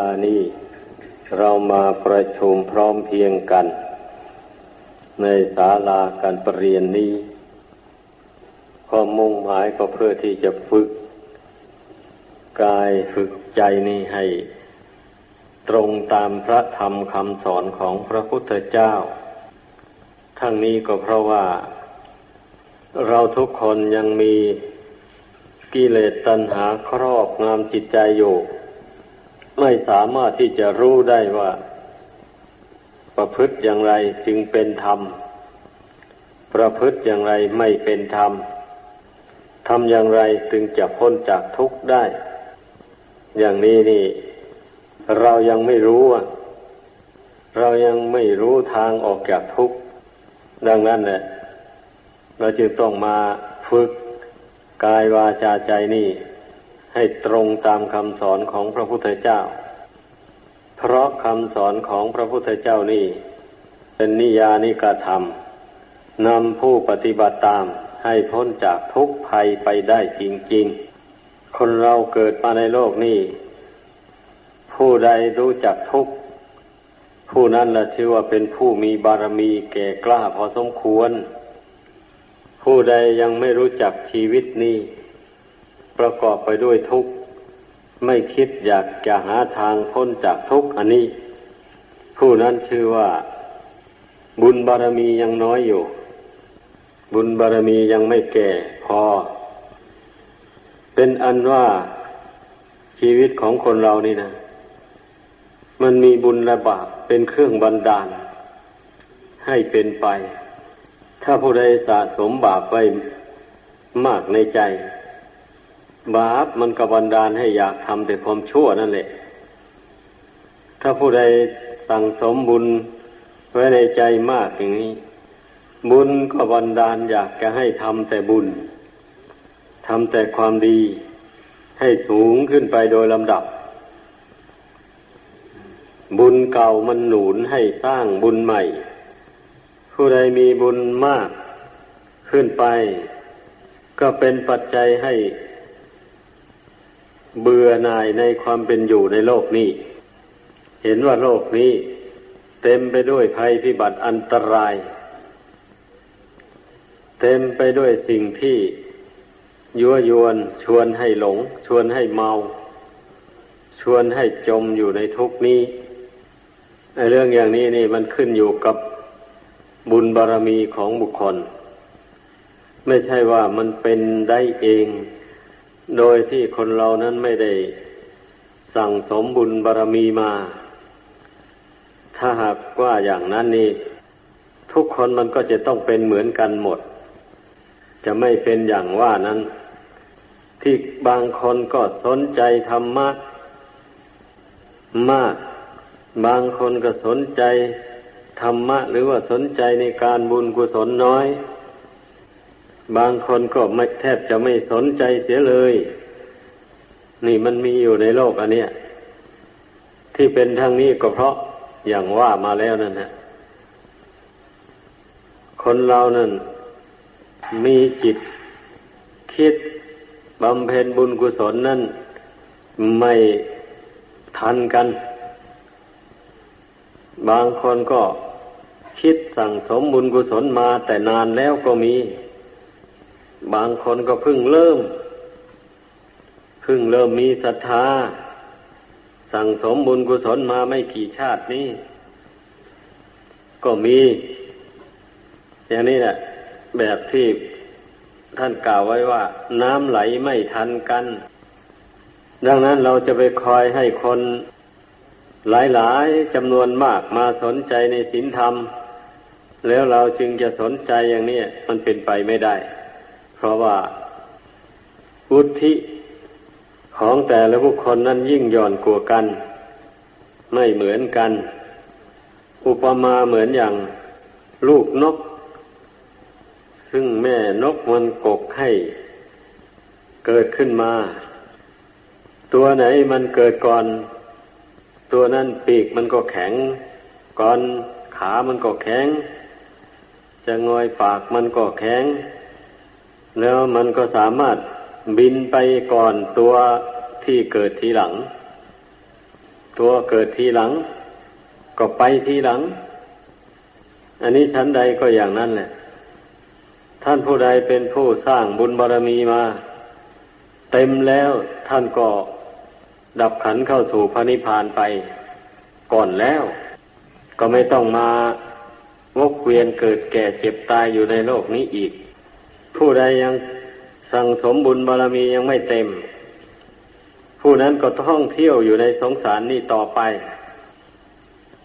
วลานี้เรามาประชุมพร้อมเพียงกัน ในศาลาการประเรียนนี้ความมุ่งหมายก็เพื่อที่จะฝึก กายฝึกใจนี้ให้ ตรงตามพระธรรมคำสอนของพระพุทธเจ้า ทั้งนี้ก็เพราะว่า เราทุกคนยังมีกิเลสตัณหาครอบงำจิตใจอยู่ ไม่สามารถที่จะรู้ได้ว่า ประพฤติอย่างไรจึงเป็นธรรม ประพฤติอย่างไรไม่เป็นธรรมทำอย่างไรจึงจะพ้นจากทุกข์ได้ อย่างนี้นี่ เรายังไม่รู้อะเรายังไม่รู้ทางออกจากทุกข์ดังนั้นแหละ เราจึงต้องมาฝึกกายวาจาใจนี่ ให้ตรงตามคำสอนของพระพุทธเจ้า เพราะคำสอนของพระพุทธเจ้านี่ เป็นนิยานิกธรรมนำผู้ปฏิบัติตามให้พ้นจากทุกภัยไปได้จริง ๆ คนเราเกิดมาในโลกนี้ ผู้ใดรู้จักทุกผู้นั้นละชื่อว่าเป็นผู้มีบารมีแก่กล้าพอสมควร ผู้ใดยังไม่รู้จักชีวิตนี้ ประกอบไปด้วยทุกข์ไม่คิดอยากจะหาทางพ้นจากทุกข์อันนี้ ผู้นั้นชื่อว่า บุญบารมียังน้อยอยู่ บุญบารมียังไม่แก่พอ เป็นอันว่าชีวิตของคนเรานี่นะ มันมีบุญและบาปเป็นเครื่องบันดาล ให้เป็นไป ถ้าผู้ใดสะสมบาปไว้มากในใจ บาปมันก็บันดาลให้อยากทำแต่ความชั่วนั่นแหละ ถ้าผู้ใดสั่งสมบุญไว้ในใจมากอย่างนี้ บุญก็บันดาลอยากจะให้ทำแต่บุญทำแต่ความดี ให้สูงขึ้นไปโดยลำดับ บุญเก่ามันหนุนให้สร้างบุญใหม่ ผู้ใดมีบุญมากขึ้นไป ก็เป็นปัจจัยให้ เบื่อหน่ายในความเป็นอยู่ในโลกนี้ เห็นว่าโลกนี้เต็มไปด้วยภัยพิบัติอันตราย เต็มไปด้วยสิ่งที่ยั่วยวนชวนให้หลง ชวนให้เมา ชวนให้จมอยู่ในทุกนี้ในเรื่องอย่างนี้นี่มันขึ้นอยู่กับบุญบารรมีของบุคคล ไม่ใช่ว่ามันเป็นได้เอง โดยที่คนเรานั้นไม่ได้สั่งสมบุญบารรมีมา ถ้าหากว่าอย่างนั้นนี่ทุกคนมันก็จะต้องเป็นเหมือนกันหมด จะไม่เป็นอย่างว่านั้น ที่บางคนก็สนใจธรรมะมาก บางคนก็สนใจธรรมะ หรือว่าสนใจในการบุญกุศลน้อย บางคนก็ไม่แทบจะไม่สนใจเสียเลย นี่มันมีอยู่ในโลกอันเนี้ยที่เป็นทางนี้ก็เพราะอย่างว่ามาแล้วนั่นนะคนเรานั่น มีจิตคิดบำเพ็ญบุญกุศลนั่น ไม่ทันกัน บางคนก็คิดสั่งสมบุญกุศลมาแต่นานแล้วก็มี บางคนก็เพิ่งเริ่ม เพิ่งเริ่มมีศรัทธา สั่งสมบุญกุศลมาไม่กี่ชาตินี้ ก็มี อย่างนี้แหละแบบที่ท่านกล่าวไว้ว่า น้ำไหลไม่ทันกัน ดังนั้นเราจะไปคอยให้คนหลายๆจำนวนมากมาสนใจในศีลธรรม แล้วเราจึงจะสนใจอย่างนี้มันเป็นไปไม่ได้ เพราะว่าวุฒิของแต่ละบุคคลนั้นยิ่งย่อนกว่ากัน ไม่เหมือนกัน อุปมาเหมือนอย่างลูกนก ซึ่งแม่นกมันกกให้เกิดขึ้นมา ตัวไหนมันเกิดก่อน ตัวนั้นปีกมันก็แข็ง ก่อนขามันก็แข็ง จะงอยปากมันก็แข็ง แล้วมันก็สามารถบินไปก่อนตัวที่เกิดทีหลัง ตัวเกิดทีหลัง ก็ไปทีหลัง อันนี้ชั้นใดก็อย่างนั้นแหละ ท่านผู้ใดเป็นผู้สร้างบุญบารรมีมา เต็มแล้วท่านก็ดับขันเข้าสู่พระนิพพานไป ก่อนแล้ว ก็ไม่ต้องมาวกเวียนเกิดแก่เจ็บตายอยู่ในโลกนี้อีก ผู้ใดยังสั่งสมบุญบารรมียังไม่เต็ม ผู้นั้นก็ท่องเที่ยวอยู่ในสงสารนี้ต่อไป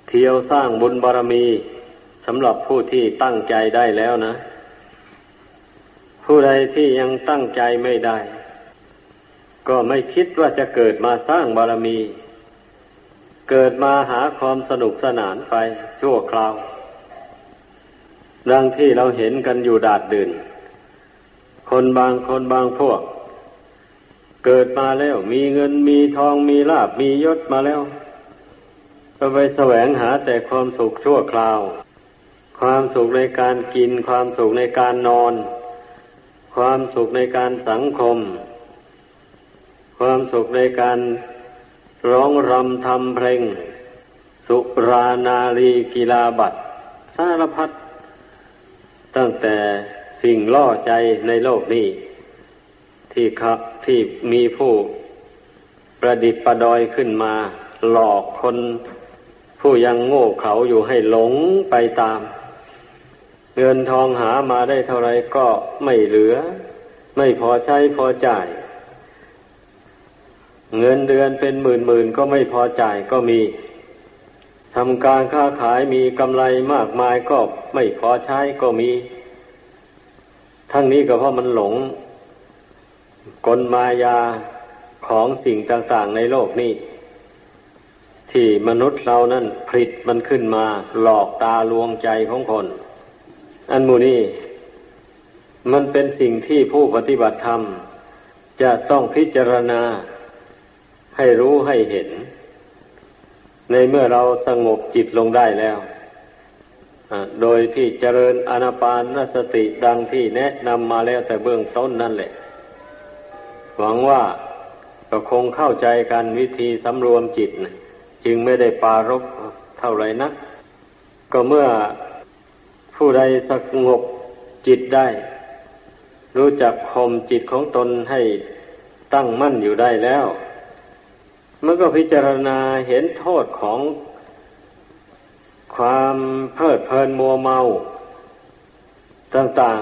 เที่ยวสร้างบุญบารรมีสำหรับผู้ที่ตั้งใจได้แล้วนะ ผู้ใดที่ยังตั้งใจไม่ได้ ก็ไม่คิดว่าจะเกิดมาสร้างบารมี เกิดมาหาความสนุกสนานไปชั่วคราว ดังที่เราเห็นกันอยู่ดาดดื่น คนบางคนบางพวก เกิดมาแล้ว มีเงินมีทองมีลาบมียศมาแล้ว ก็ไปแสวงหาแต่ความสุขชั่วคราว ความสุขในการกิน ความสุขในการนอน ความสุขในการสังคม ความสุขในการร้องรำทำเพลง สุรานารีกีฬาบัตรสารพัดตั้งแต่ สิ่งล่อใจในโลกนี้ ที่ครับที่มีผู้ประดิษฐ์ประดอยขึ้นมา หลอกคนผู้ยังโง่เขาอยู่ให้หลงไปตาม เงินทองหามาได้เท่าไรก็ไม่เหลือ ไม่พอใช้พอจ่าย เงินเดือนเป็นหมื่นหมื่นก็ไม่พอจ่ายก็มีทำการค้าขายมีกำไรมากมายก็ไม่พอใช้ก็มี ทั้งนี้ก็เพราะมันหลงกลมายาของสิ่งต่างๆในโลกนี้ ที่มนุษย์เรานั้นผลิตมันขึ้นมาหลอกตาลวงใจของคน อันมูนี้มันเป็นสิ่งที่ผู้ปฏิบัติธรรม จะต้องพิจารณาให้รู้ให้เห็น ในเมื่อเราสงบจิตลงได้แล้ว โดยที่เจริญอนาปานสติดังที่แนะนำมาแล้วแต่เบื้องต้นนั่นแหละ หวังว่าก็คงเข้าใจกันวิธีสำรวมจิตนะจึงไม่ได้ปารกเท่าไรนัก ก็เมื่อผู้ใดสงบจิตได้ รู้จักข่มจิตของตนให้ตั้งมั่นอยู่ได้แล้ว มันก็พิจารณาเห็นโทษของ ความเพลิดเพลินมัวเมา ต่าง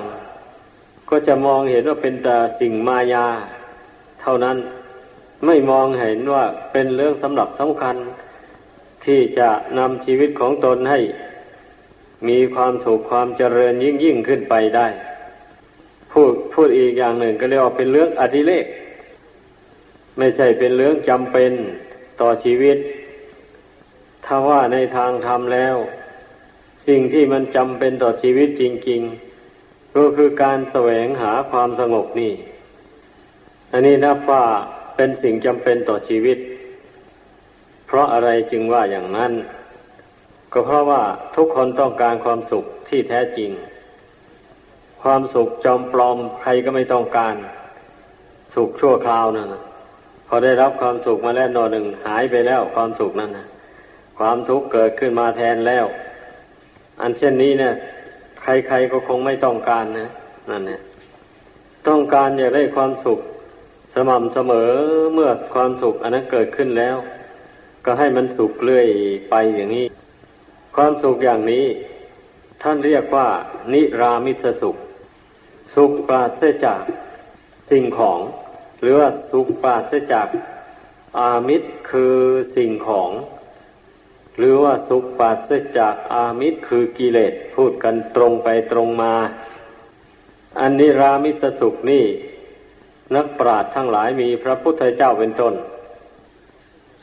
ๆ ก็จะมองเห็นว่าเป็นแต่สิ่งมายา เท่านั้นไม่มองเห็นว่าเป็นเรื่องสำหรับสำคัญ ที่จะนำชีวิตของตนให้ มีความสุขความเจริญยิ่งยิ่งขึ้นไปได้ พูดพูดอีกอย่างหนึ่งก็เรียกว่าเป็นเรื่องอดิเรกไม่ใช่เป็นเรื่องจำเป็นต่อชีวิต ถ้าว่าในทางธรรมแล้ว สิ่งที่มันจำเป็นต่อชีวิตจริง ๆ ก็คือการแสวงหาความสงบนี่ อันนี้นับว่าเป็นสิ่งจำเป็นต่อชีวิต เพราะอะไรจึงว่าอย่างนั้น ก็เพราะว่าทุกคนต้องการความสุขที่แท้จริง ความสุขจอมปลอมใครก็ไม่ต้องการ สุขชั่วคราวนั่นนะพอได้รับความสุขมาแล้วนอหนึ่งหายไปแล้วความสุขนั้นนะ ความทุกข์เกิดขึ้นมาแทนแล้ว อันเช่นนี้เนี่ย ใครๆก็คงไม่ต้องการนะนั่นเนี่ยต้องการอยากได้ความสุข สม่ำเสมอเมื่อความสุข อันนั้นเกิดขึ้นแล้ว ก็ให้มันสุขเรื่อยไปอย่างนี้ ความสุขอย่างนี้ ท่านเรียกว่า นิรามิตสุข สุขปราศจากสิ่งของ หรือว่าสุขปราศจากอามิตรคือสิ่งของ หรือว่าสุขปราศจากอามิตรคือกิเลสพูดกันตรงไปตรงมา อันนี้รามิสสุขนี่ นักปราชญ์ทั้งหลายมีพระพุทธเจ้าเป็นต้น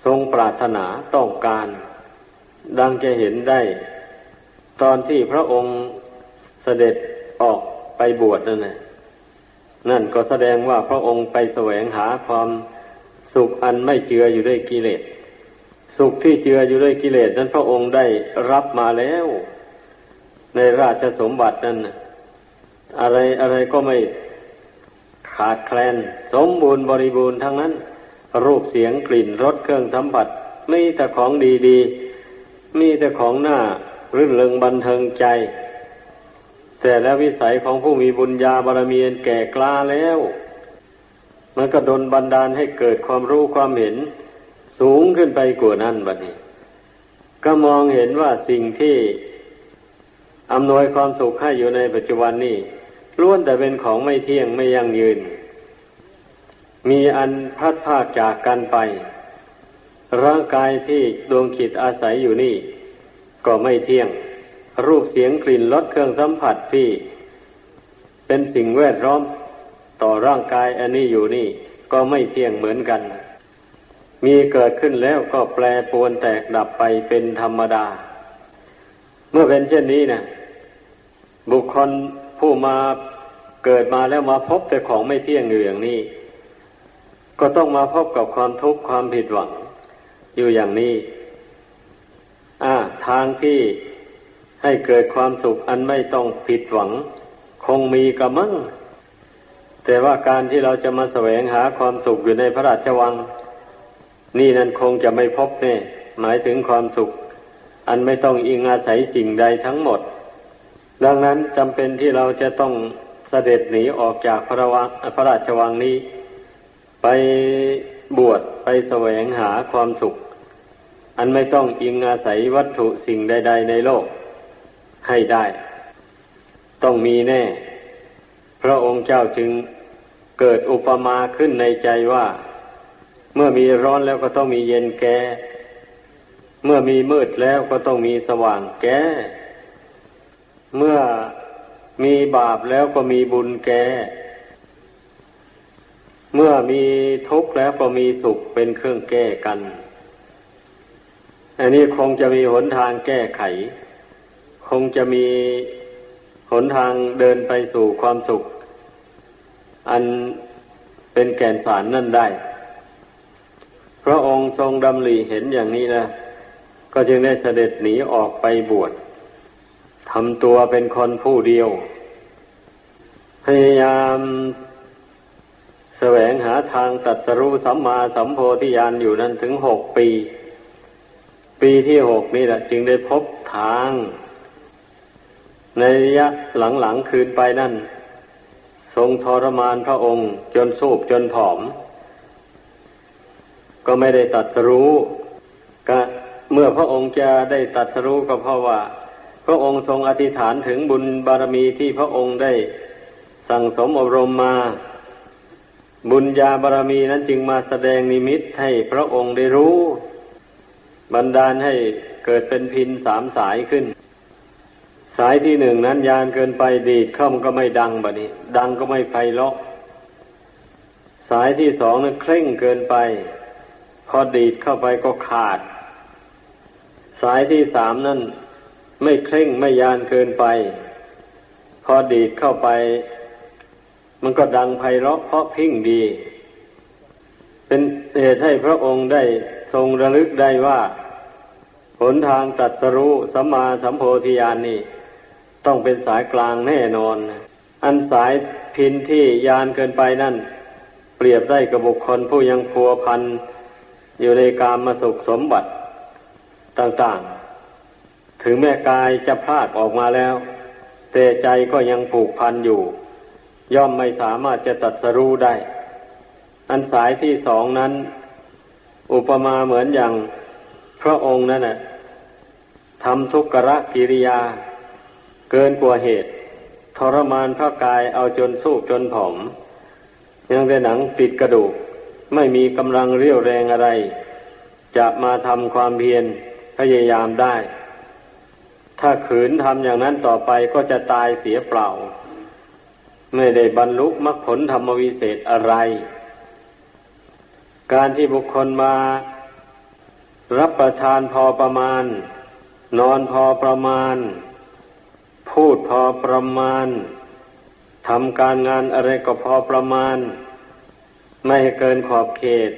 ทรงปรารถนาต้องการ ดังจะเห็นได้ ตอนที่พระองค์เสด็จออกไปบวชนั่นแหละนั่นก็แสดงว่าพระองค์ไปแสวงหาความสุขอันไม่เจืออยู่ด้วยกิเลส สุขที่เจืออยู่ด้วยกิเลสนั้นพระองค์ได้รับมาแล้ว ในราชสมบัตินั้น อะไรอะไรก็ไม่ขาดแคลน สมบูรณ์บริบูรณ์ทั้งนั้น รูปเสียงกลิ่นรสเครื่องสัมผัสมีแต่ของดีๆ มีแต่ของหน้ารื่นเริงบันเทิงใจ แต่แล้ววิสัยของผู้มีบุญญาบารมีแก่กล้าแล้ว มันก็ดนบันดาลให้เกิดความรู้ความเห็น สูงขึ้นไปกว่านั้นบัดนี้ ก็มองเห็นว่าสิ่งที่อำนวยความสุขให้อยู่ในปัจจุบันนี้ล้วนแต่เป็นของไม่เที่ยงไม่ยั่งยืน มีอันพัดพาจากกันไป ร่างกายที่ดวงขิดอาศัยอยู่นี่ ก็ไม่เที่ยง รูปเสียงกลิ่นรสเครื่องสัมผัสที่ เป็นสิ่งแวดล้อมต่อร่างกายอันนี้อยู่นี่ ก็ไม่เที่ยงเหมือนกัน มีเกิดขึ้นแล้วก็แปรปวนแตกดับไปเป็นธรรมดา เมื่อเป็นเช่นนี้นะบุคคลผู้มาเกิดมาแล้วมาพบแต่ของไม่เที่ยงอยู่อย่างนี้ ก็ต้องมาพบกับความทุกข์ความผิดหวัง อยู่อย่างนี้อ่าทางที่ให้เกิดความสุขอันไม่ต้องผิดหวัง คงมีกระมังแต่ว่าการที่เราจะมาแสวงหาความสุขอยู่ในพระราชวัง นี่นั่นคงจะไม่พบแน่หมายถึงความสุข อันไม่ต้องอิงอาศัยสิ่งใดทั้งหมด ดังนั้นจำเป็นที่เราจะต้องเสด็จหนีออกจากพระวังพระราชวังนี้ ไปบวชไปแสวงหาความสุข อันไม่ต้องอิงอาศัยวัตถุสิ่งใด ๆ ในโลก ให้ได้ ต้องมีแน่ พระองค์เจ้าจึงเกิดอุปมาขึ้นในใจว่า เมื่อมีร้อนแล้วก็ต้องมีเย็นแก่ เมื่อมีมืดแล้วก็ต้องมีสว่างแก่ เมื่อมีบาปแล้วก็มีบุญแก่ เมื่อมีทุกข์แล้วก็มีสุขเป็นเครื่องแก้กัน อันนี้คงจะมีหนทางแก้ไข คงจะมีหนทางเดินไปสู่ความสุข อันเป็นแก่นสารนั่นได้ พระองค์ทรงดำริเห็นอย่างนี้นะก็จึงได้เสด็จหนีออกไปบวชทำตัวเป็นคนผู้เดียว พยายามแสวงหาทางตัดสรู้สัมมาสัมโพธิญาณอยู่นั้นถึงหกปี ปีที่หกนี่แหละจึงได้พบทาง ในระยะหลังๆคืนไปนั่น ทรงทรมานพระองค์จนสูบจนผอม ก็ไม่ได้ตัดสรู้ก็เมื่อพระองค์จะได้ตัดสรู้ก็เพราะว่า พระองค์ทรงอธิษฐานถึงบุญบารมีที่พระองค์ได้สั่งสมอบรมมา บุญญาบารมีนั้นจึงมาแสดงนิมิตให้พระองค์ได้รู้ บันดาลให้เกิดเป็นพินสามสายขึ้น สายที่หนึ่งนั้นยานเกินไปดีดเข้ามันก็ไม่ดังบะนี้ ดังก็ไม่ไพเราะสายที่สองนั้นเคร่งเกินไป พอดีดเข้าไปก็ขาด สายที่สามนั้นไม่เคร่งไม่ยานเกินไป พอดีดเข้าไป มันก็ดังไพเราะเพราะพิ้งดี เป็นเหตุให้พระองค์ได้ทรงระลึกได้ว่า หนทางตัดสรู้สัมมาสัมโพธิญาณนนี่ ต้องเป็นสายกลางแน่นอน อันสายพินที่ยานเกินไปนั่น เปรียบได้กับบุคคลผู้ยังพัวพัน อยู่ในกามมาสุขสมบัติต่างๆ ถึงแม่กายจะพลากออกมาแล้ว แต่ใจก็ยังผูกพันอยู่ ย่อมไม่สามารถจะตัดสรู้ได้ อันสายที่สองนั้น อุปมาเหมือนอย่างพระองค์นั่นน่ะทำทุกขะกิริยา เกินกว่าเหตุ ทรมานพระกายเอาจนสู้จนผอมยังแต่หนังติดกระดูก ไม่มีกำลังเรี่ยวแรงอะไร จะมาทำความเพียรพยายามได้ ถ้าขืนทำอย่างนั้นต่อไปก็จะตายเสียเปล่า ไม่ได้บรรลุมรรคผลธรรมวิเศษอะไร การที่บุคคลมารับประทานพอประมาณ นอนพอประมาณ พูดพอประมาณทำการงานอะไรก็พอประมาณ ไม่เกินขอบเขต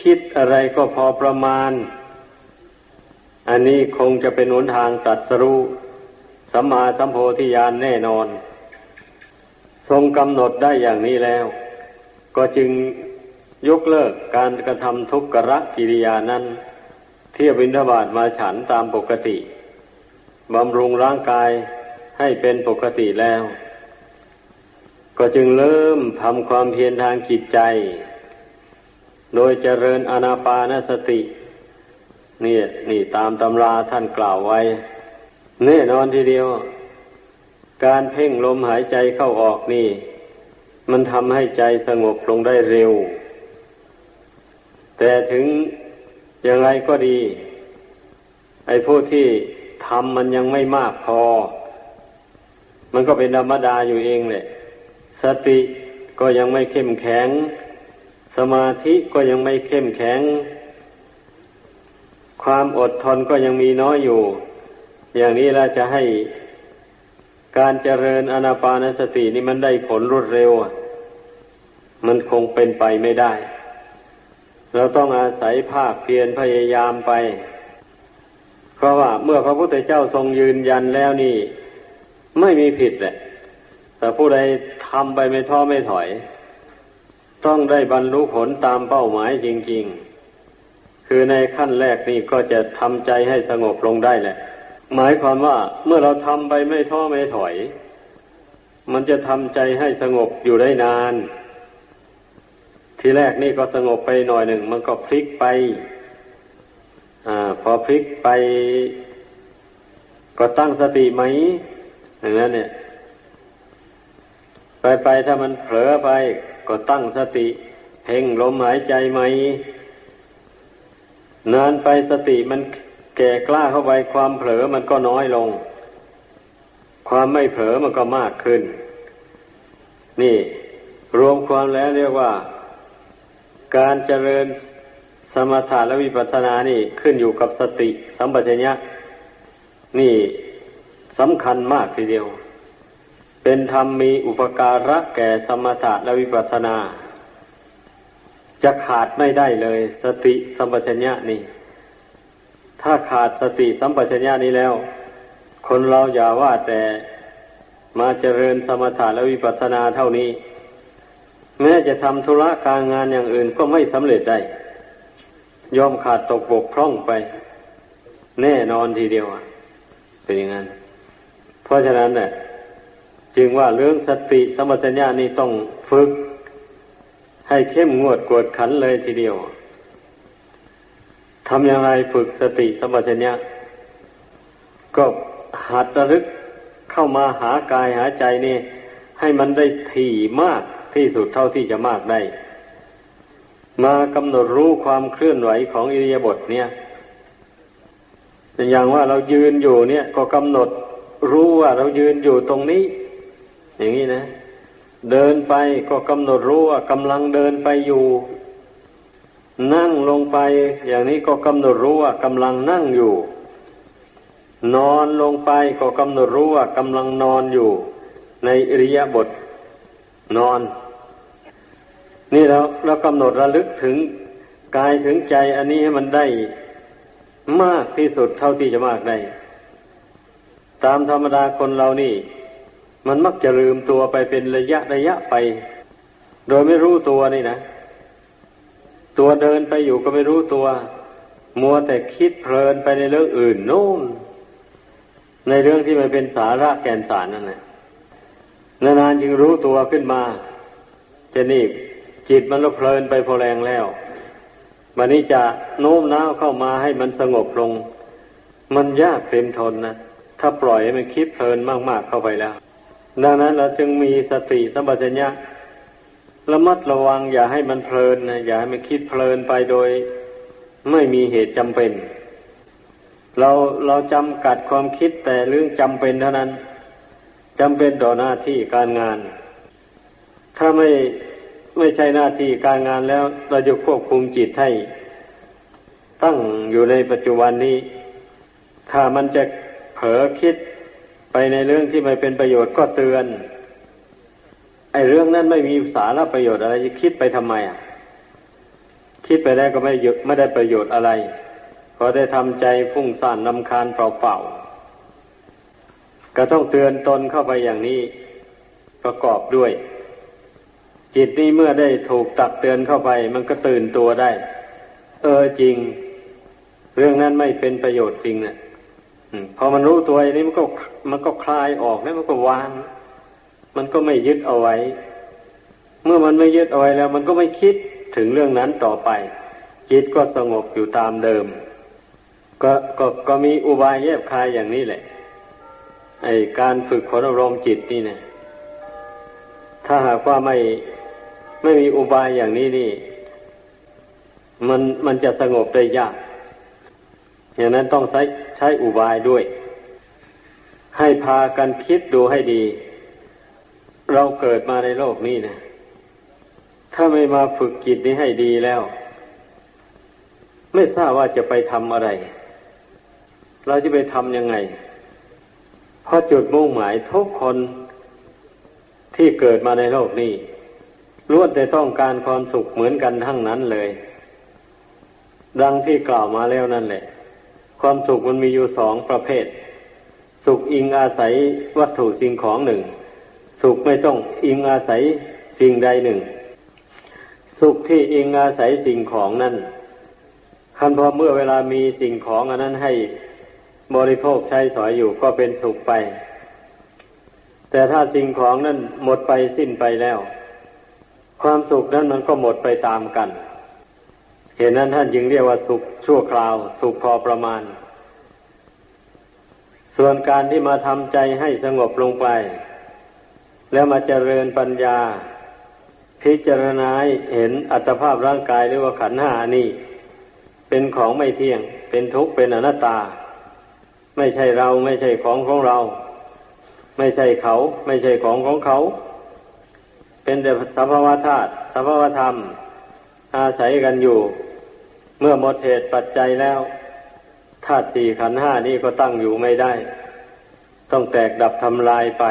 คิดอะไรก็พอประมาณ อันนี้คงจะเป็นหนทางตัดสรู้สัมมาสัมโพธิญาณแน่นอน ทรงกำหนดได้อย่างนี้แล้ว ก็จึงยกเลิกการกระทำทุกขะกิริยานั้น เที่ยวบินทบาทมาฉันตามปกติบำรุงร่างกายให้เป็นปกติแล้ว ก็จึงเริ่มทำความเพียรทางจิตใจ โดยเจริญอนาปานสตินี่นี่ตามตำราท่านกล่าวไว้แน่นอนทีเดียว การเพ่งลมหายใจเข้าออกนี่ มันทำให้ใจสงบลงได้เร็ว แต่ถึงอย่างไรก็ดี ไอ้ผู้ที่ทำมันยังไม่มากพอ มันก็เป็นธรรมดาอยู่เองแหละ สติก็ยังไม่เข้มแข็ง สมาธิก็ยังไม่เข้มแข็ง ความอดทนก็ยังมีน้อยอยู่ อย่างนี้เราจะให้การเจริญอนาปานสตินี่มันได้ผลรวดเร็ว มันคงเป็นไปไม่ได้ เราต้องอาศัยภาคเพียรพยายามไป เพราะว่าเมื่อพระพุทธเจ้าทรงยืนยันแล้วนี่ ไม่มีผิดแหละ แต่ผู้ใดทำไปไม่ท้อไม่ถอย ต้องได้บรรลุผลตามเป้าหมายจริง ๆ คือในขั้นแรกนี่ก็จะทำใจให้สงบลงได้แหละ หมายความว่าเมื่อเราทำไปไม่ท้อไม่ถอย มันจะทำใจให้สงบอยู่ได้นาน ทีแรกนี่ก็สงบไปหน่อยหนึ่ง มันก็พลิกไปอพอพลิกไป ก็ตั้งสติไหมอย่างนั้นเนี่ย ไปไปถ้ามันเผลอไปก็ตั้งสติเพ่งลมหายใจไหม นานไปสติมันแก่กล้าเข้าไปความเผลอมันก็น้อยลง ความไม่เผลอมันก็มากขึ้น นี่รวมความแล้วเรียกว่า การเจริญสมถะและวิปัสสนานี่ขึ้นอยู่กับสติ สัมปชัญญะนี่สำคัญมากทีเดียว เป็นธรรมมีอุปการะแก่สมถะและวิปัสสนา จะขาดไม่ได้เลย สติสัมปชัญญะนี่ ถ้าขาดสติสัมปชัญญะนี้แล้ว คนเราอย่าว่าแต่มาเจริญสมถะและวิปัสสนาเท่านี้ แม้จะทำธุระการงานอย่างอื่นก็ไม่สำเร็จได้ ยอมขาดตกบกพร่องไป แน่นอนทีเดียวเป็นอย่างนั้น เพราะฉะนั้นเนี่ย จึงว่าเรื่องสติสมัชัญญานี่ต้องฝึก ให้เข้มงวดกวดขันเลยทีเดียวทำอย่างไรฝึกสติสมัชัญญาก็หัดระลึกเข้ามาหากายหาใจนี่ให้มันได้ถี่มากที่สุดเท่าที่จะมากได้ มากำหนดรู้ความเคลื่อนไหวของอิริยาบถเนี่ยอย่างว่าเรายืนอยู่เนี่ยก็กำหนดรู้ว่าเรายืนอยู่ตรงนี้ อย่างนี้นะ เดินไปก็กำหนดรู้ว่ากำลังเดินไปอยู่ นั่งลงไป อย่างนี้ก็กำหนดรู้ว่ากำลังนั่งอยู่ นอนลงไปก็กำหนดรู้ว่ากำลังนอนอยู่ ในอริยบทนอน นี่เราเรากำหนดระลึกถึงกายถึงใจอันนี้ให้มันได้มากที่สุดเท่าที่จะมากได้ ตามธรรมดาคนเรานี่ มันมักจะลืมตัวไปเป็นระยะระยะไป โดยไม่รู้ตัวนี่นะ ตัวเดินไปอยู่ก็ไม่รู้ตัว มัวแต่คิดเพลินไปในเรื่องอื่นโน่น ในเรื่องที่มันเป็นสาระแก่นสารนั่นแหละนานๆจึงรู้ตัวขึ้นมาจะนี่จิตมันก็เพลินไปพอแรงแล้ววันนี้จะโน้มน้าวเข้ามาให้มันสงบลง มันยากเต็มทนนะ ถ้าปล่อยให้มันคิดเพลินมากๆเข้าไปแล้ว ดังนั้นเราจึงมีสติสัมปชัญญะระมัดระวังอย่าให้มันเพลินนะอย่าให้มันคิดเพลินไปโดย ไม่มีเหตุจำเป็น เราเราจำกัดความคิดแต่เรื่องจำเป็นเท่านั้นจำเป็นต่อหน้าที่การงาน ถ้าไม่ไม่ใช่หน้าที่การงานแล้ว เราจะควบคุมจิตให้ตั้งอยู่ในปัจจุบันนี้ ถ้ามันจะเผลอคิด ไปในเรื่องที่ไม่เป็นประโยชน์ก็เตือน ไอ้เรื่องนั้นไม่มีสาระประโยชน์อะไรจะคิดไปทำไมอะ คิดไปได้ก็ไม่หยุดไม่ได้ประโยชน์อะไรพอได้ทำใจฟุ้งซ่านนำคาญเปล่าๆก็ต้องเตือนตนเข้าไปอย่างนี้ประกอบด้วย จิตนี้เมื่อได้ถูกตักเตือนเข้าไป มันก็ตื่นตัวได้ เออจริง เรื่องนั้นไม่เป็นประโยชน์จริงนะ พอมันรู้ตัวอย่างนี้มันก็มันก็คลายออกแล้วมันก็วาง มันก็ไม่ยึดเอาไว้ เมื่อมันไม่ยึดเอาไว้แล้ว มันก็ไม่คิดถึงเรื่องนั้นต่อไป จิตก็สงบอยู่ตามเดิม ก็ก็ก็มีอุบายแยบคายอย่างนี้แหละ ไอการฝึกขนอารมณ์จิตนี่เนี่ยถ้าหากว่าไม่ไม่มีอุบายอย่างนี้นี่ มันมันจะสงบได้ยาก อย่างนั้นต้องใช้ใช้อุบายด้วย ให้พากันคิดดูให้ดี เราเกิดมาในโลกนี้นะ ถ้าไม่มาฝึกจิตนี้ให้ดีแล้ว ไม่ทราบว่าจะไปทำอะไร เราจะไปทำยังไง เพราะจุดมุ่งหมายทุกคนที่เกิดมาในโลกนี้ล้วนแต่ต้องการความสุขเหมือนกันทั้งนั้นเลย ดังที่กล่าวมาแล้วนั่นแหละ ความสุขมันมีอยู่สองประเภท สุขอิงอาศัยวัตถุสิ่งของหนึ่ง สุขไม่ต้องอิงอาศัยสิ่งใดหนึ่ง สุขที่อิงอาศัยสิ่งของนั่นคันพอเมื่อเวลามีสิ่งของอันนั้นให้บริโภคใช้สอยอยู่ก็เป็นสุขไป แต่ถ้าสิ่งของนั้นหมดไปสิ้นไปแล้ว ความสุขนั้นมันก็หมดไปตามกัน เห็นนั้นท่านจึงเรียกว่าสุขชั่วคราว สุขพอประมาณ ส่วนการที่มาทำใจให้สงบลงไป แล้วมาเจริญปัญญา พิจารณาเห็นอัตภาพร่างกายหรือว่าขันหานี่เป็นของไม่เที่ยง เป็นทุกข์เป็นอนัตตา ไม่ใช่เราไม่ใช่ของของเรา ไม่ใช่เขา ไม่ใช่ของของเขา เป็นแต่สภาวธาตุสภาวธรรม อาศัยกันอยู่ เมื่อหมดเหตุปัจจัยแล้วธาตุสี่ขันห้านี้ก็ตั้งอยู่ไม่ได้ ต้องแตกดับทำลายไป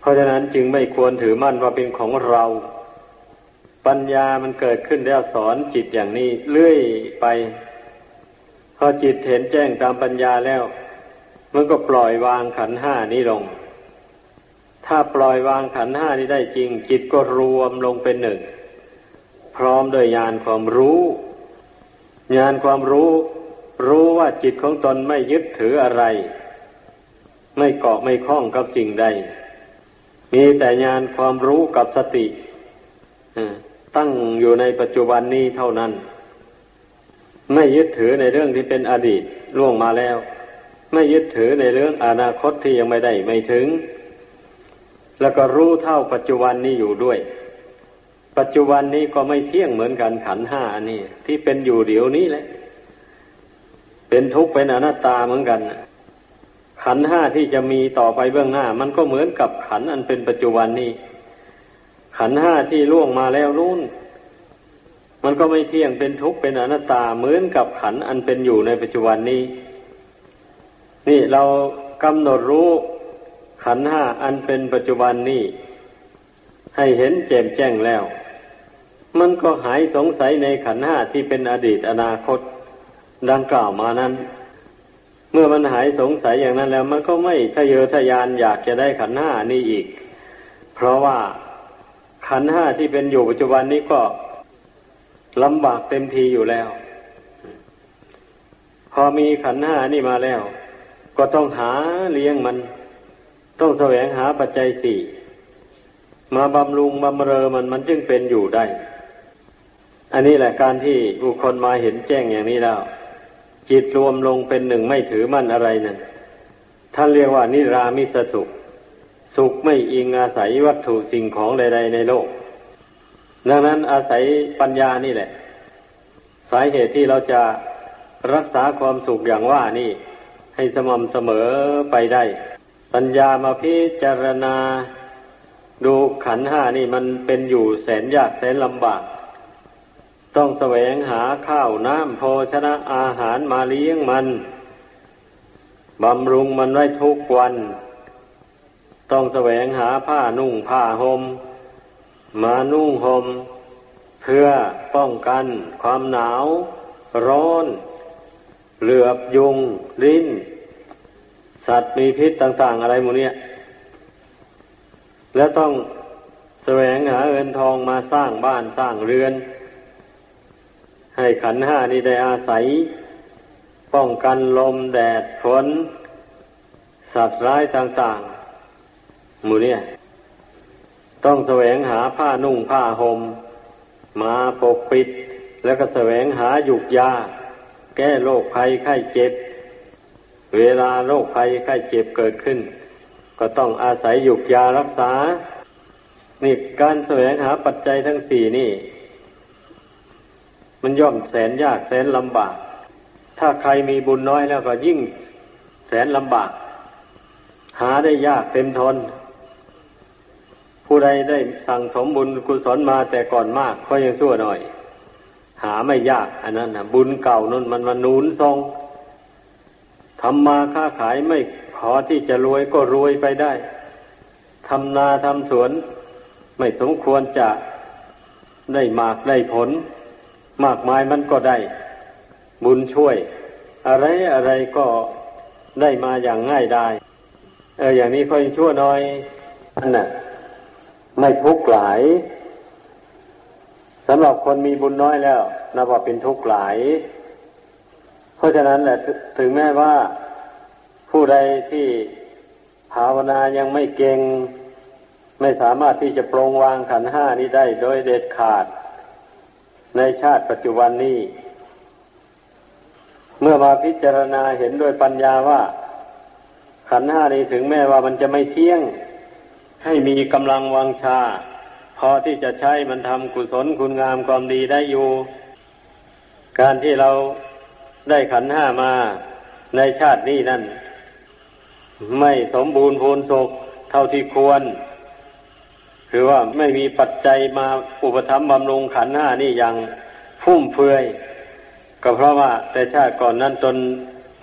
เพราะฉะนั้นจึงไม่ควรถือมั่นว่าเป็นของเรา ปัญญามันเกิดขึ้นแล้วสอนจิตอย่างนี้เรื่อยไปพอจิตเห็นแจ้งตามปัญญาแล้ว มันก็ปล่อยวางขันห้านี้ลง ถ้าปล่อยวางขันห้านี้ได้จริง จิตก็รวมลงเป็นหนึ่ง พร้อมโดยญาณความรู้ญาณความรู้ รู้ว่าจิตของตนไม่ยึดถืออะไร ไม่เกาะไม่คล้องกับสิ่งใด มีแต่ญาณความรู้กับสติตั้งอยู่ในปัจจุบันนี้เท่านั้น ไม่ยึดถือในเรื่องที่เป็นอดีตล่วงมาแล้ว ไม่ยึดถือในเรื่องอนาคตที่ยังไม่ได้ไม่ถึง แล้วก็รู้เท่าปัจจุบันนี้อยู่ด้วย ปัจจุบันนี้ก็ไม่เที่ยงเหมือนกันขันห้าอันนี้ที่เป็นอยู่เดี๋ยวนี้แหละ เป็นทุกข์เป็นอนัตตาเหมือนกันขันห้าที่จะมีต่อไปเบื้องหน้า มันก็เหมือนกับขันอันเป็นปัจจุบันนี้ ขันห้าที่ล่วงมาแล้วนู่น มันก็ไม่เที่ยงเป็นทุกข์เป็นอนัตตาเหมือนกับขันอันเป็นอยู่ในปัจจุบันนี้ นี่เรากำหนดรู้ขันห้าอันเป็นปัจจุบันนี้ ให้เห็นแจ่มแจ้งแล้ว มันก็หายสงสัยในขันห้าที่เป็นอดีตอนาคต ดังกล่าวมานั้น เมื่อมันหายสงสัยอย่างนั้นแล้ว มันก็ไม่ทะเยอทะยานอยากจะได้ขันห้านี้อีก เพราะว่าขันห้าที่เป็นอยู่ปัจจุบันนี้ก็ลำบากเต็มทีอยู่แล้ว พอมีขันห้านี่มาแล้ว ก็ต้องหาเลี้ยงมัน ต้องแสวงหาปัจจัยสี่มาบำรุงบำเรอมันมันจึงเป็นอยู่ได้ อันนี้แหละการที่บุคคลมาเห็นแจ้งอย่างนี้แล้วจิตรวมลงเป็นหนึ่งไม่ถือมั่นอะไรนั่นท่านเรียกว่านิรามิสสุข สุขไม่อิงอาศัยวัตถุสิ่งของใด ๆ ในโลก ดังนั้นอาศัยปัญญานี่แหละ สาเหตุที่เราจะรักษาความสุขอย่างว่านี่ ให้สม่ำเสมอไปได้ ปัญญามาพิจารณา ดูขันห้านี่มันเป็นอยู่แสนยากแสนลำบาก ต้องแสวงหาข้าวน้ำโภชนะอาหารมาเลี้ยงมัน บำรุงมันไว้ทุกวัน ต้องแสวงหาผ้านุ่งผ้าหม่มมานุ่งหม่มเพื่อป้องกันความหนาว ร้อน เหลือบยุง ลิ้น สัตว์มีพิษต่าง ๆ อะไรหมดเนี่ย แล้วต้องแสวงหาเงินทองมาสร้างบ้านสร้างเรือน ให้ขันห้านี้ได้อาศัย ป้องกันลมแดดฝนสัตว์ร้ายต่างๆ หมู่เนี่ย ต้องแสวงหาผ้านุ่งผ้าหม่มมาปกปิด แล้วก็แสวงหาหยุกยา แก้โรคภัยไข้เจ็บ เวลาโรคภัยไข้เจ็บเกิดขึ้น ก็ต้องอาศัยหยุกยารักษา นี่การแสวงหาปัจจัยทั้งสี่นี่ มันย่อมแสนยากแสนลำบาก ถ้าใครมีบุญน้อยแล้วก็ยิ่งแสนลำบาก หาได้ยากเต็มทน ผู้ใดได้สั่งสมบุญกุศลมาแต่ก่อนมากก็ยังชั่วหน่อย หาไม่ยาก อันนั้นนะบุญเก่านั่นมันมานุนทรงทำมาค้าขายไม่ขอที่จะรวยก็รวยไปได้ทำนาทำสวน ไม่สมควรจะได้มากได้ผล มากมายมันก็ได้บุญช่วย อะไรอะไรก็ได้มาอย่างง่ายได้เอออย่างนี้ค่อยชั่วน้อยอันน่ะไม่ทุกข์หลายสำหรับคนมีบุญน้อยแล้วนับว่าเป็นทุกข์หลาย เพราะฉะนั้นแหละถึงแม้ว่าผู้ใดที่ภาวนายังไม่เก่ง ไม่สามารถที่จะปรงวางขันห้านี้ได้โดยเด็ดขาด ในชาติปัจจุบันนี้ เมื่อมาพิจารณาเห็นด้วยปัญญาว่า ขันห้านี้ถึงแม้ว่ามันจะไม่เที่ยง ให้มีกำลังวังชา พอที่จะใช้มันทำกุศลคุณงามความดีได้อยู่ การที่เราได้ขันห้ามาในชาตินี้นั่น ไม่สมบูรณ์พูนศกเท่าที่ควร คือว่าไม่มีปัจจัยมาอุปถัมภ์บำรุงขันห้านี่อย่างฟุ่มเฟือย ก็เพราะว่าแต่ชาติก่อนนั้นตน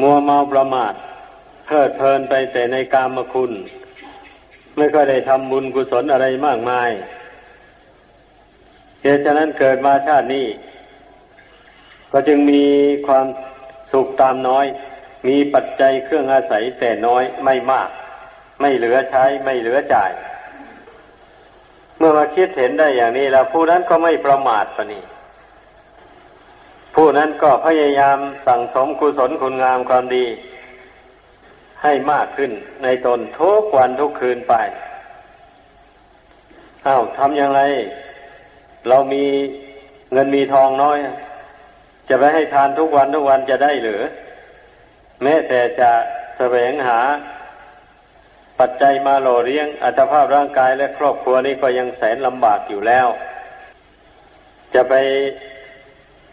มัวเมาประมาทเพลิดเพลินไปแต่ในกามคุณ ไม่ค่อยได้ทำบุญกุศลอะไรมากมายเหตุฉะนั้นเกิดมาชาตินี้ ก็จึงมีความสุขตามน้อย มีปัจจัยเครื่องอาศัยแต่น้อยไม่มาก ไม่เหลือใช้ไม่เหลือจ่าย มื่อมาคิดเห็นได้อย่างนี้แล้ว ผู้นั้นก็ไม่ประมาทปะนี่ผู้นั้นก็พยายามสั่งสมกุศลคุณงามความดี ให้มากขึ้นในตนทุกวันทุกคืนไปอา้าวทำอย่างไร เรามีเงินมีทองน้อย จะไปให้ทานทุกวันทุกวันจะได้หรือแม้แต่จะแสวงหา ปัจจัยมาหล่อเลี้ยงอัตภาพร่างกายและครอบครัวนี้ก็ยังแสนลำบากอยู่แล้ว จะไป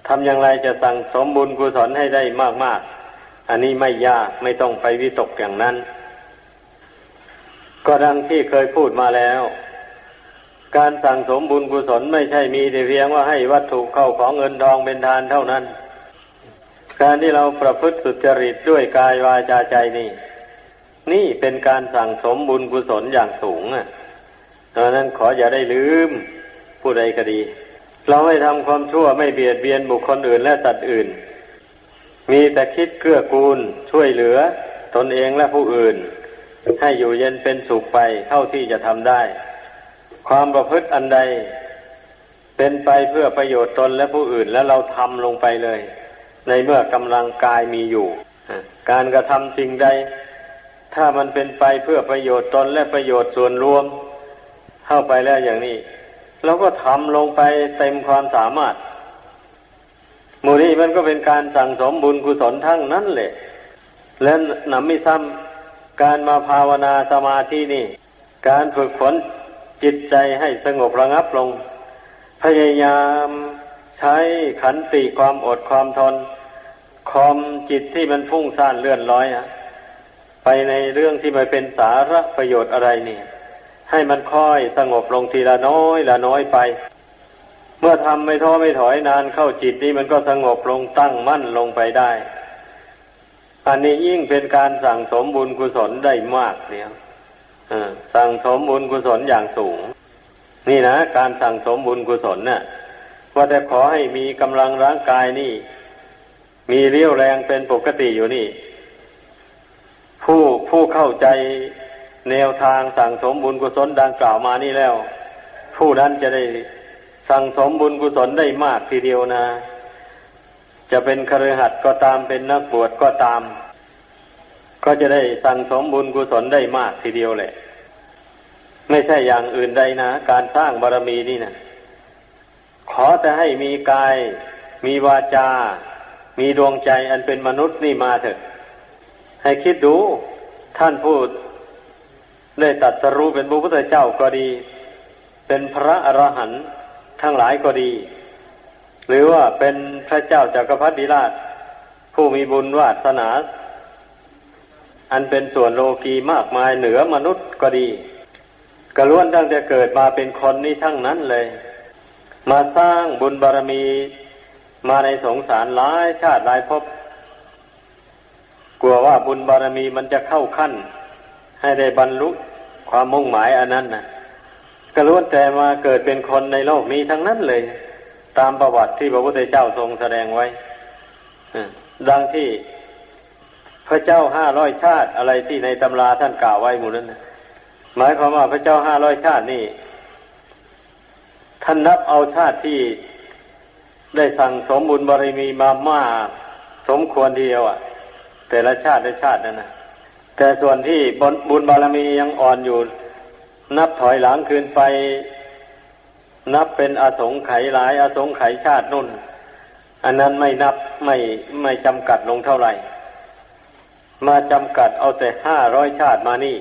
ทำอย่างไรจะสั่งสมบุญกุศลให้ได้มาก ๆ อันนี้ไม่ยากไม่ต้องไปวิตกอย่างนั้น ก็ดังที่เคยพูดมาแล้ว การสั่งสมบุญกุศลไม่ใช่มีแต่เพียงว่าให้วัตถุเข้าของเงินทองเป็นทานเท่านั้น การที่เราประพฤติสุจริตด้วยกายวาจาใจนี่ นี่เป็นการสั่งสมบุญกุศลอย่างสูงอะดังนั้นขออย่าได้ลืมผู้ใดก็ดี เราไม่ทำความชั่วไม่เบียดเบียนบุคคลอื่นและสัตว์อื่น มีแต่คิดเกื้อกูลช่วยเหลือ ตนเองและผู้อื่น ให้อยู่เย็นเป็นสุขไปเท่าที่จะทำได้ ความประพฤติอันใด เป็นไปเพื่อประโยชน์ตนและผู้อื่น แล้วเราทำลงไปเลย ในเมื่อกำลังกายมีอยู่ การกระทำสิ่งใด ถ้ามันเป็นไปเพื่อประโยชน์ตนและประโยชน์ส่วนรวม เข้าไปแล้วอย่างนี้เราก็ทำลงไปเต็มความสามารถมูนี้มันก็เป็นการสั่งสมบุญกุศลทั้งนั้นแหละ และนำไม่ซ้ำการมาภาวนาสมาธินี่ การฝึกฝนจิตใจให้สงบระงับลง พยายามใช้ขันติความอดความทนคอมจิตที่มันพุ่งซ่านเลื่อนลอยอะ ไปในเรื่องที่ไม่เป็นสาระประโยชน์อะไรนี่ ให้มันค่อยสงบลงทีละน้อยละน้อยไป เมื่อทำไม่ท้อไม่ถอยนานเข้าจิตนี่มันก็สงบลงตั้งมั่นลงไปได้ อันนี้ยิ่งเป็นการสั่งสมบุญกุศลได้มากเนี่ยสั่งสมบุญกุศลอย่างสูง นี่นะการสั่งสมบุญกุศลนะ่ะว่าแต่ขอให้มีกำลังร่างกายนี่ มีเรี่ยวแรงเป็นปกติอยู่นี่ ผู้ผู้เข้าใจแนวทางสั่งสมบุญกุศลดังกล่าวมานี่แล้ว ผู้นั้นจะได้สั่งสมบุญกุศลได้มากทีเดียวนะ จะเป็นคฤหัสก็ตามเป็นนักบวชก็ตาม ก็จะได้สั่งสมบุญกุศลได้มากทีเดียวแหละ ไม่ใช่อย่างอื่นใดนะ การสร้างบารมีนี่นะขอแต่ให้มีกาย มีวาจา มีดวงใจอันเป็นมนุษย์นี่มาเถอะ ให้คิดดูท่านพูดได้ตัดสรู้เป็นพระพุทธเจ้าก็ดี เป็นพระอรหันต์ทั้งหลายก็ดี หรือว่าเป็นพระเจ้าจากักรพรรดิราช ผู้มีบุญวาสนา อันเป็นส่วนโลกีมากมายเหนือมนุษย์ก็ดีกระล้วนตั้งแต่เกิดมาเป็นคนนี้ทั้งนั้นเลย มาสร้างบุญบารมีมาในสงสารหลายชาติหลายภพ กลัวว่าบุญบารมีมันจะเข้าขั้น ให้ได้บรรลุความมุ่งหมายอันนั้นนะกระล้วนแต่มาเกิดเป็นคนในโลกนี้ทั้งนั้นเลย ตามประวัติที่พระพุทธเจ้าทรงแสดงไว้ดังที่พระเจ้าห้าร้อยชาติอะไรที่ในตำราท่านกล่าวไว้หมดนั้นหมายความว่าพระเจ้าห้าร้อยชาตินี่ ท่านนับเอาชาติที่ได้สั่งสมบุญบารมีมามากสมควรทีเดียวอะ แต่ละชาติละชาตินั่นนะแต่ส่วนที่บุญบารมียังอ่อนอยู่ นับถอยหลังคืนไป นับเป็นอสงไขยหลาย อสงไขยชาตินุ่น อันนั้นไม่นับไม่ไม่จำกัดลงเท่าไหร่ มาจำกัดเอาแต่ห้าร้อยชาติมานี่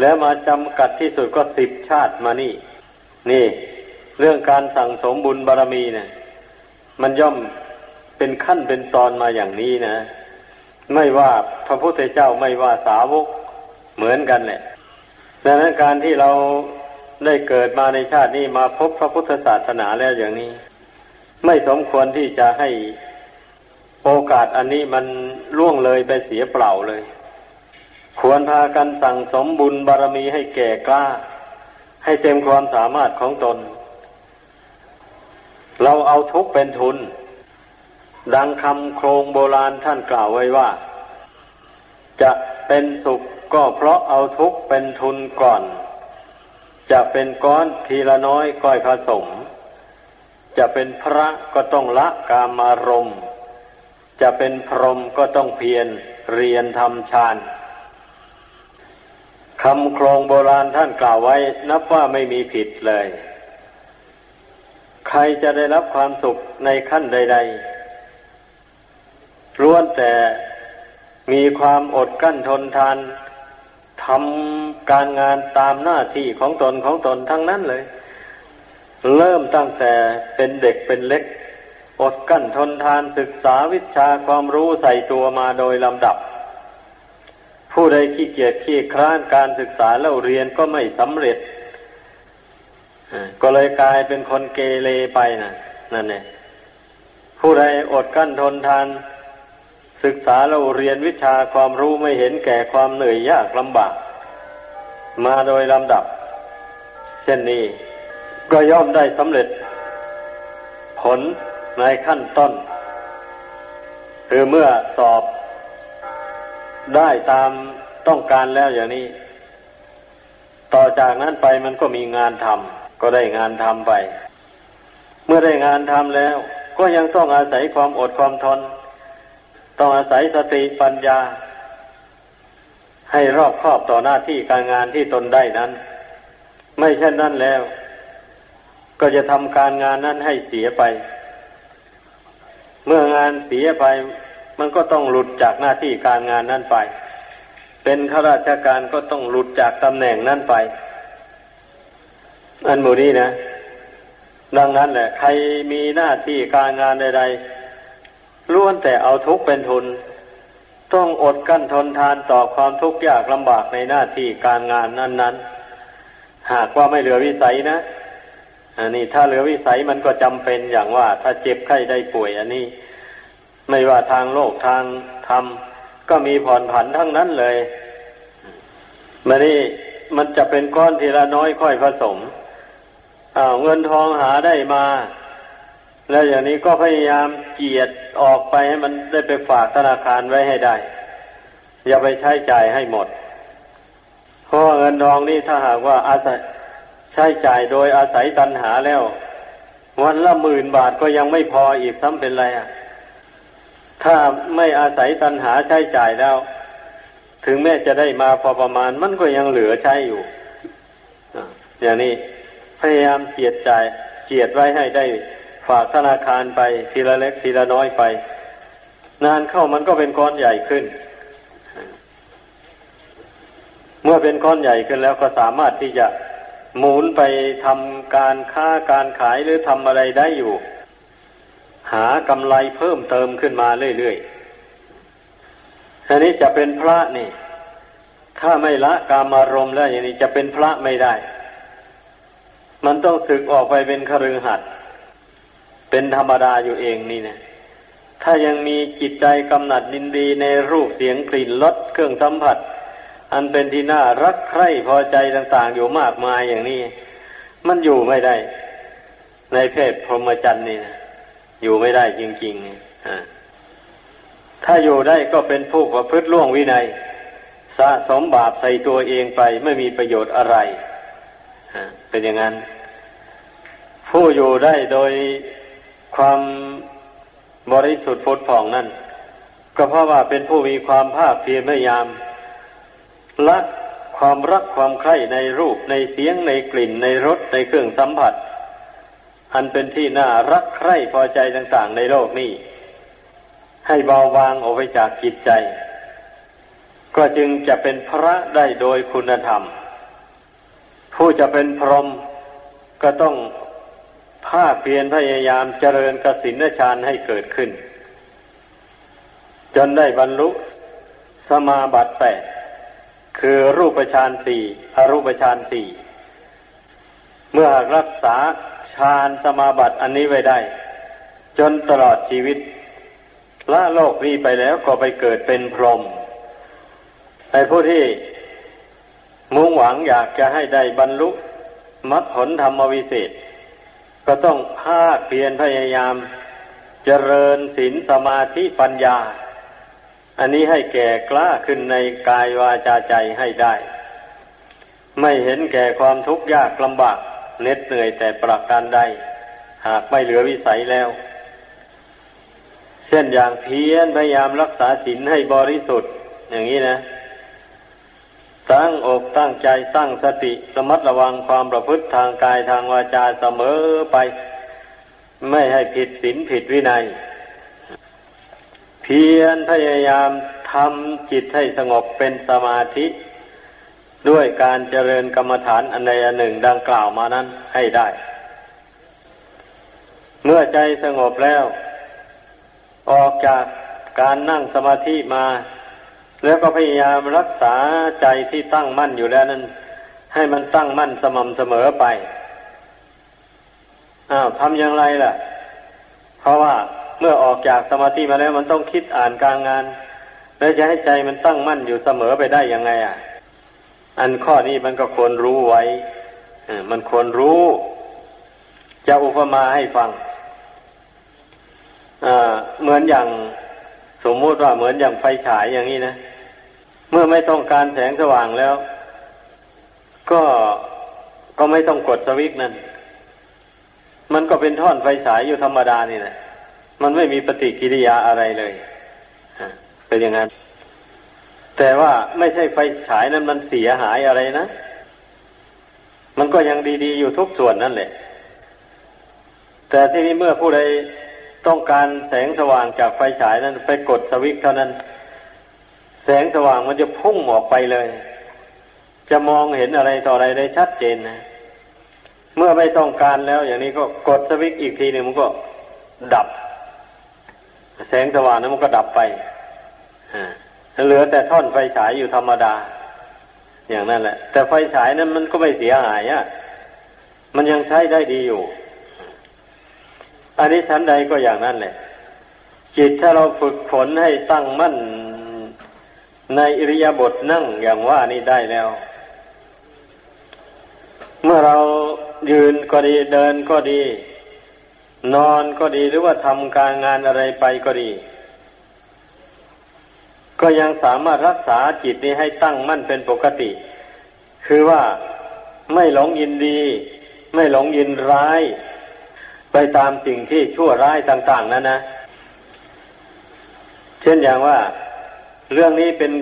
แล้วมาจำกัดที่สุดก็สิบชาติมานี่ นี่ เรื่องการสั่งสมบุญบารมีเนะี่ยมันย่อมเป็นขั้นเป็นตอนมาอย่างนี้นะ ไม่ว่าพระพุทธเจ้าไม่ว่าสาวกเหมือนกันแหละดังนั้นการที่เราได้เกิดมาในชาตินี้มาพบพระพุทธศาสนาแล้วอย่างนี้ ไม่สมควรที่จะให้โอกาสอันนี้มันล่วงเลยไปเสียเปล่าเลย ควรพากันสั่งสมบุญบารรมีให้แก่กล้า ให้เต็มความสามารถของตน เราเอาทุกเป็นทุน ดังคำโครงโบราณท่านกล่าวไว้ว่า จะเป็นสุขก็เพราะเอาทุกข์เป็นทุนก่อน จะเป็นก้อนทีละน้อยก้อยผสม จะเป็นพระก็ต้องละกามารมณ์ จะเป็นพรหมก็ต้องเพียรเรียนทำฌานคำโครงโบราณท่านกล่าวไว้ นับว่าไม่มีผิดเลย ใครจะได้รับความสุขในขั้นใด ๆ ล้วนแต่มีความอดกั้นทนทานทำการงานตามหน้าที่ของตนของตนทั้งนั้นเลย เริ่มตั้งแต่เป็นเด็กเป็นเล็ก อดกั้นทนทานศึกษาวิชาความรู้ใส่ตัวมาโดยลำดับ ผู้ใดขี้เกียจขี้คร้านการศึกษาเล่าเรียนก็ไม่สำเร็จก็เลยกลายเป็นคนเกเรไปนะนั่นเองผู้ใดอดกั้นทนทาน ศึกษาเราเรียนวิชาความรู้ไม่เห็นแก่ความเหนื่อยยากลำบาก มาโดยลำดับ เช่นนี้ก็ย่อมได้สำเร็จ ผลในขั้นต้น คือเมื่อสอบได้ตามต้องการแล้วอย่างนี้ ต่อจากนั้นไปมันก็มีงานทำก็ได้งานทำไป เมื่อได้งานทำแล้ว ก็ยังต้องอาศัยความอดความทน ต้องอาศัยสติปัญญา ให้รอบครอบต่อหน้าที่การงานที่ตนได้นั้น ไม่เช่นนั้นแล้ว ก็จะทำการงานนั้นให้เสียไป เมื่องานเสียไป มันก็ต้องหลุดจากหน้าที่การงานนั้นไป เป็นข้าราชการก็ต้องหลุดจากตำแหน่งนั้นไป อันมูนี้นะดังนั้นแหละ ใครมีหน้าที่การงานใด ๆ ล้วนแต่เอาทุกข์เป็นทุน ต้องอดกั้นทนทานต่อความทุกข์ยากลำบากในหน้าที่การงานนั้น ๆ หากว่าไม่เหลือวิสัยนะอันนี้ถ้าเหลือวิสัยมันก็จำเป็นอย่างว่า ถ้าเจ็บไข้ได้ป่วย อันนี้ ไม่ว่าทางโลกทางธรรมก็มีผ่อนผันทั้งนั้นเลยมันนี่มันจะเป็นก้อนทีละน้อยค่อยผสมอ้าวเงินทองหาได้มา แล้วอย่างนี้ก็พยายามเกียดออกไปให้มันได้ไปฝากธนาคารไว้ให้ได้ อย่าไปใช้จ่ายให้หมด เพราะเงินทองนี่ถ้าหากว่าอาศัยใช้จ่ายโดยอาศัยตัณหาแล้ว วันละหมื่นบาทก็ยังไม่พออีกซ้ำเป็นไรอะ ถ้าไม่อาศัยตัณหาใช้จ่ายแล้ว ถึงแม้จะได้มาพอประมาณมันก็ยังเหลือใช้อยู่อย่างนี้พยายามเจียดจ่ายเจียดไว้ให้ได้ ฝากธนาคารไปทีละเล็กทีละน้อยไป นานเข้ามันก็เป็นก้อนใหญ่ขึ้น เมื่อเป็นก้อนใหญ่ขึ้นแล้วก็สามารถที่จะหมุนไปทำการค้าการขายหรือทำอะไรได้อยู่ หากำไรเพิ่มเติมขึ้นมาเรื่อยๆทีนี้จะเป็นพระนี่ ถ้าไม่ละกามารมณ์แล้วอย่างนี้จะเป็นพระไม่ได้ มันต้องศึกออกไปเป็นคฤหัสถ์ เป็นธรรมดาอยู่เองนี่นะถ้ายังมีจิตใจกำหนัดดินดีในรูปเสียงกลิ่นรสเครื่องสัมผัส อันเป็นที่น่ารักใคร่พอใจต่าง ๆ อยู่มากมายอย่างนี้ มันอยู่ไม่ได้ ในเพศพรหมจรรย์นี่นะอยู่ไม่ได้จริงๆถ้าอยู่ได้ก็เป็นผู้ประพฤติล่วงวินัย สะสมบาปใส่ตัวเองไปไม่มีประโยชน์อะไรเป็นอย่างนั้น ผู้อยู่ได้โดย ความบริสุทธิ์พุทธผ่องนั่น ก็เพราะว่าเป็นผู้มีความภาคเพียรพยายามละความรักความใคร่ในรูปในเสียงในกลิ่นในรสในเครื่องสัมผัส อันเป็นที่น่ารักใคร่พอใจต่างๆในโลกนี้ให้เบาบางออกไปจากจิตใจ ก็จึงจะเป็นพระได้โดยคุณธรรม ผู้จะเป็นพรหมก็ต้อง ภาคเพียรพยายามเจริญกสินฌานให้เกิดขึ้น จนได้บรรลุสมาบัติแปดคือรูปฌานสี่อรูปฌานสี่เมื่อหากรักษาฌานสมาบัติอันนี้ไว้ได้ จนตลอดชีวิตละโลกนี้ไปแล้วก็ไปเกิดเป็นพรหมแต่ผู้ที่มุ่งหวังอยากจะให้ได้บรรลุมรรคผลธรรมวิเศษ ก็ต้องภาคเพียรพยายาม เจริญศีลสมาธิปัญญา อันนี้ให้แก่กล้าขึ้นในกายวาจาใจให้ได้ ไม่เห็นแก่ความทุกข์ยากลำบากเหน็ดเหนื่อยแต่ประการใด หากไม่เหลือวิสัยแล้ว เช่นอย่างเพียรพยายามรักษาศีลให้บริสุทธิ์อย่างนี้นะ ตั้งอกตั้งใจตั้งสติระมัดระวังความประพฤติทางกายทางวาจาเสมอไป ไม่ให้ผิดศีลผิดวินัย เพียรพยายามทำจิตให้สงบเป็นสมาธิ ด้วยการเจริญกรรมฐานอันใดอันหนึ่งดังกล่าวมานั้นให้ได้ เมื่อใจสงบแล้ว ออกจากการนั่งสมาธิมา แล้วก็พยายามรักษาใจที่ตั้งมั่นอยู่แล้วนั้น ให้มันตั้งมั่นสม่ำเสมอไปอ้าวทำอย่างไรล่ะ เพราะว่าเมื่อออกจากสมาธิมาแล้วมันต้องคิดอ่านการงาน แล้วจะให้ใจมันตั้งมั่นอยู่เสมอไปได้ยังไง อะ อันข้อนี้มันก็ควรรู้ไว้มันควรรู้ จะอุปมาให้ฟังเหมือนอย่างสมมติว่าเหมือนอย่างไฟฉายอย่างนี้นะ เมื่อไม่ต้องการแสงสว่างแล้ว ก็ก็ไม่ต้องกดสวิตนั่น มันก็เป็นท่อนไฟฉายอยู่ธรรมดานี่แหละ มันไม่มีปฏิกิริยาอะไรเลยเป็นอย่างนั้น แต่ว่าไม่ใช่ไฟฉายนั้นมันเสียหายอะไรนะ มันก็ยังดีๆอยู่ทุกส่วนนั่นแหละ แต่ที่นี้เมื่อผู้ใดต้องการแสงสว่างจากไฟฉายนั้น ไปกดสวิตเท่านั้น แสงสว่างมันจะพุ่งออกไปเลย จะมองเห็นอะไรต่ออะไรได้ชัดเจนนะ เมื่อไม่ต้องการแล้ว อย่างนี้ก็กดสวิตช์อีกทีหนึ่งมันก็ดับ แสงสว่างนั้นมันก็ดับไปเหลือแต่ท่อนไฟฉายอยู่ธรรมดา อย่างนั้นแหละ แต่ไฟฉายนั้นมันก็ไม่เสียหายอะ่ะมันยังใช้ได้ดีอยู่ อันนี้ชั้นใดก็อย่างนั้นแหละจิตถ้าเราฝึกฝนให้ตั้งมั่น ในอิริยาบถนั่งอย่างว่านี่ได้แล้ว เมื่อเรายืนก็ดีเดินก็ดี นอนก็ดีหรือว่าทำการงานอะไรไปก็ดี ก็ยังสามารถรักษาจิตนี้ให้ตั้งมั่นเป็นปกติ คือว่าไม่หลงยินดี ไม่หลงยินร้าย ไปตามสิ่งที่ชั่วร้ายต่าง ๆ นั้นนะ เช่นอย่างว่า เรื่องนี้เป็น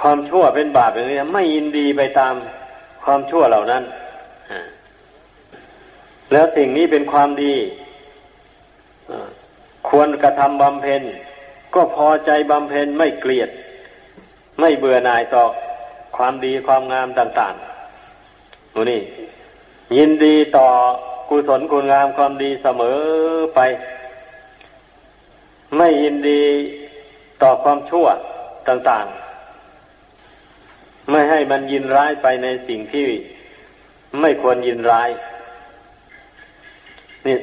ความชั่วเป็นบาปอย่างนี้ไม่ยินดีไปตามความชั่วเหล่านั้นแล้วสิ่งนี้เป็นความดีควรกระทำบำเพ็ญ ก็พอใจบำเพ็ญไม่เกลียด ไม่เบื่อหน่ายต่อความดีความงามต่างๆนูนี่ ยินดีต่อกุศลคุณงามความดีเสมอไป ไม่ยินดี ต่อความชั่วต่างๆ ไม่ให้มันยินร้ายไปในสิ่งที่ไม่ควรยินร้าย นี่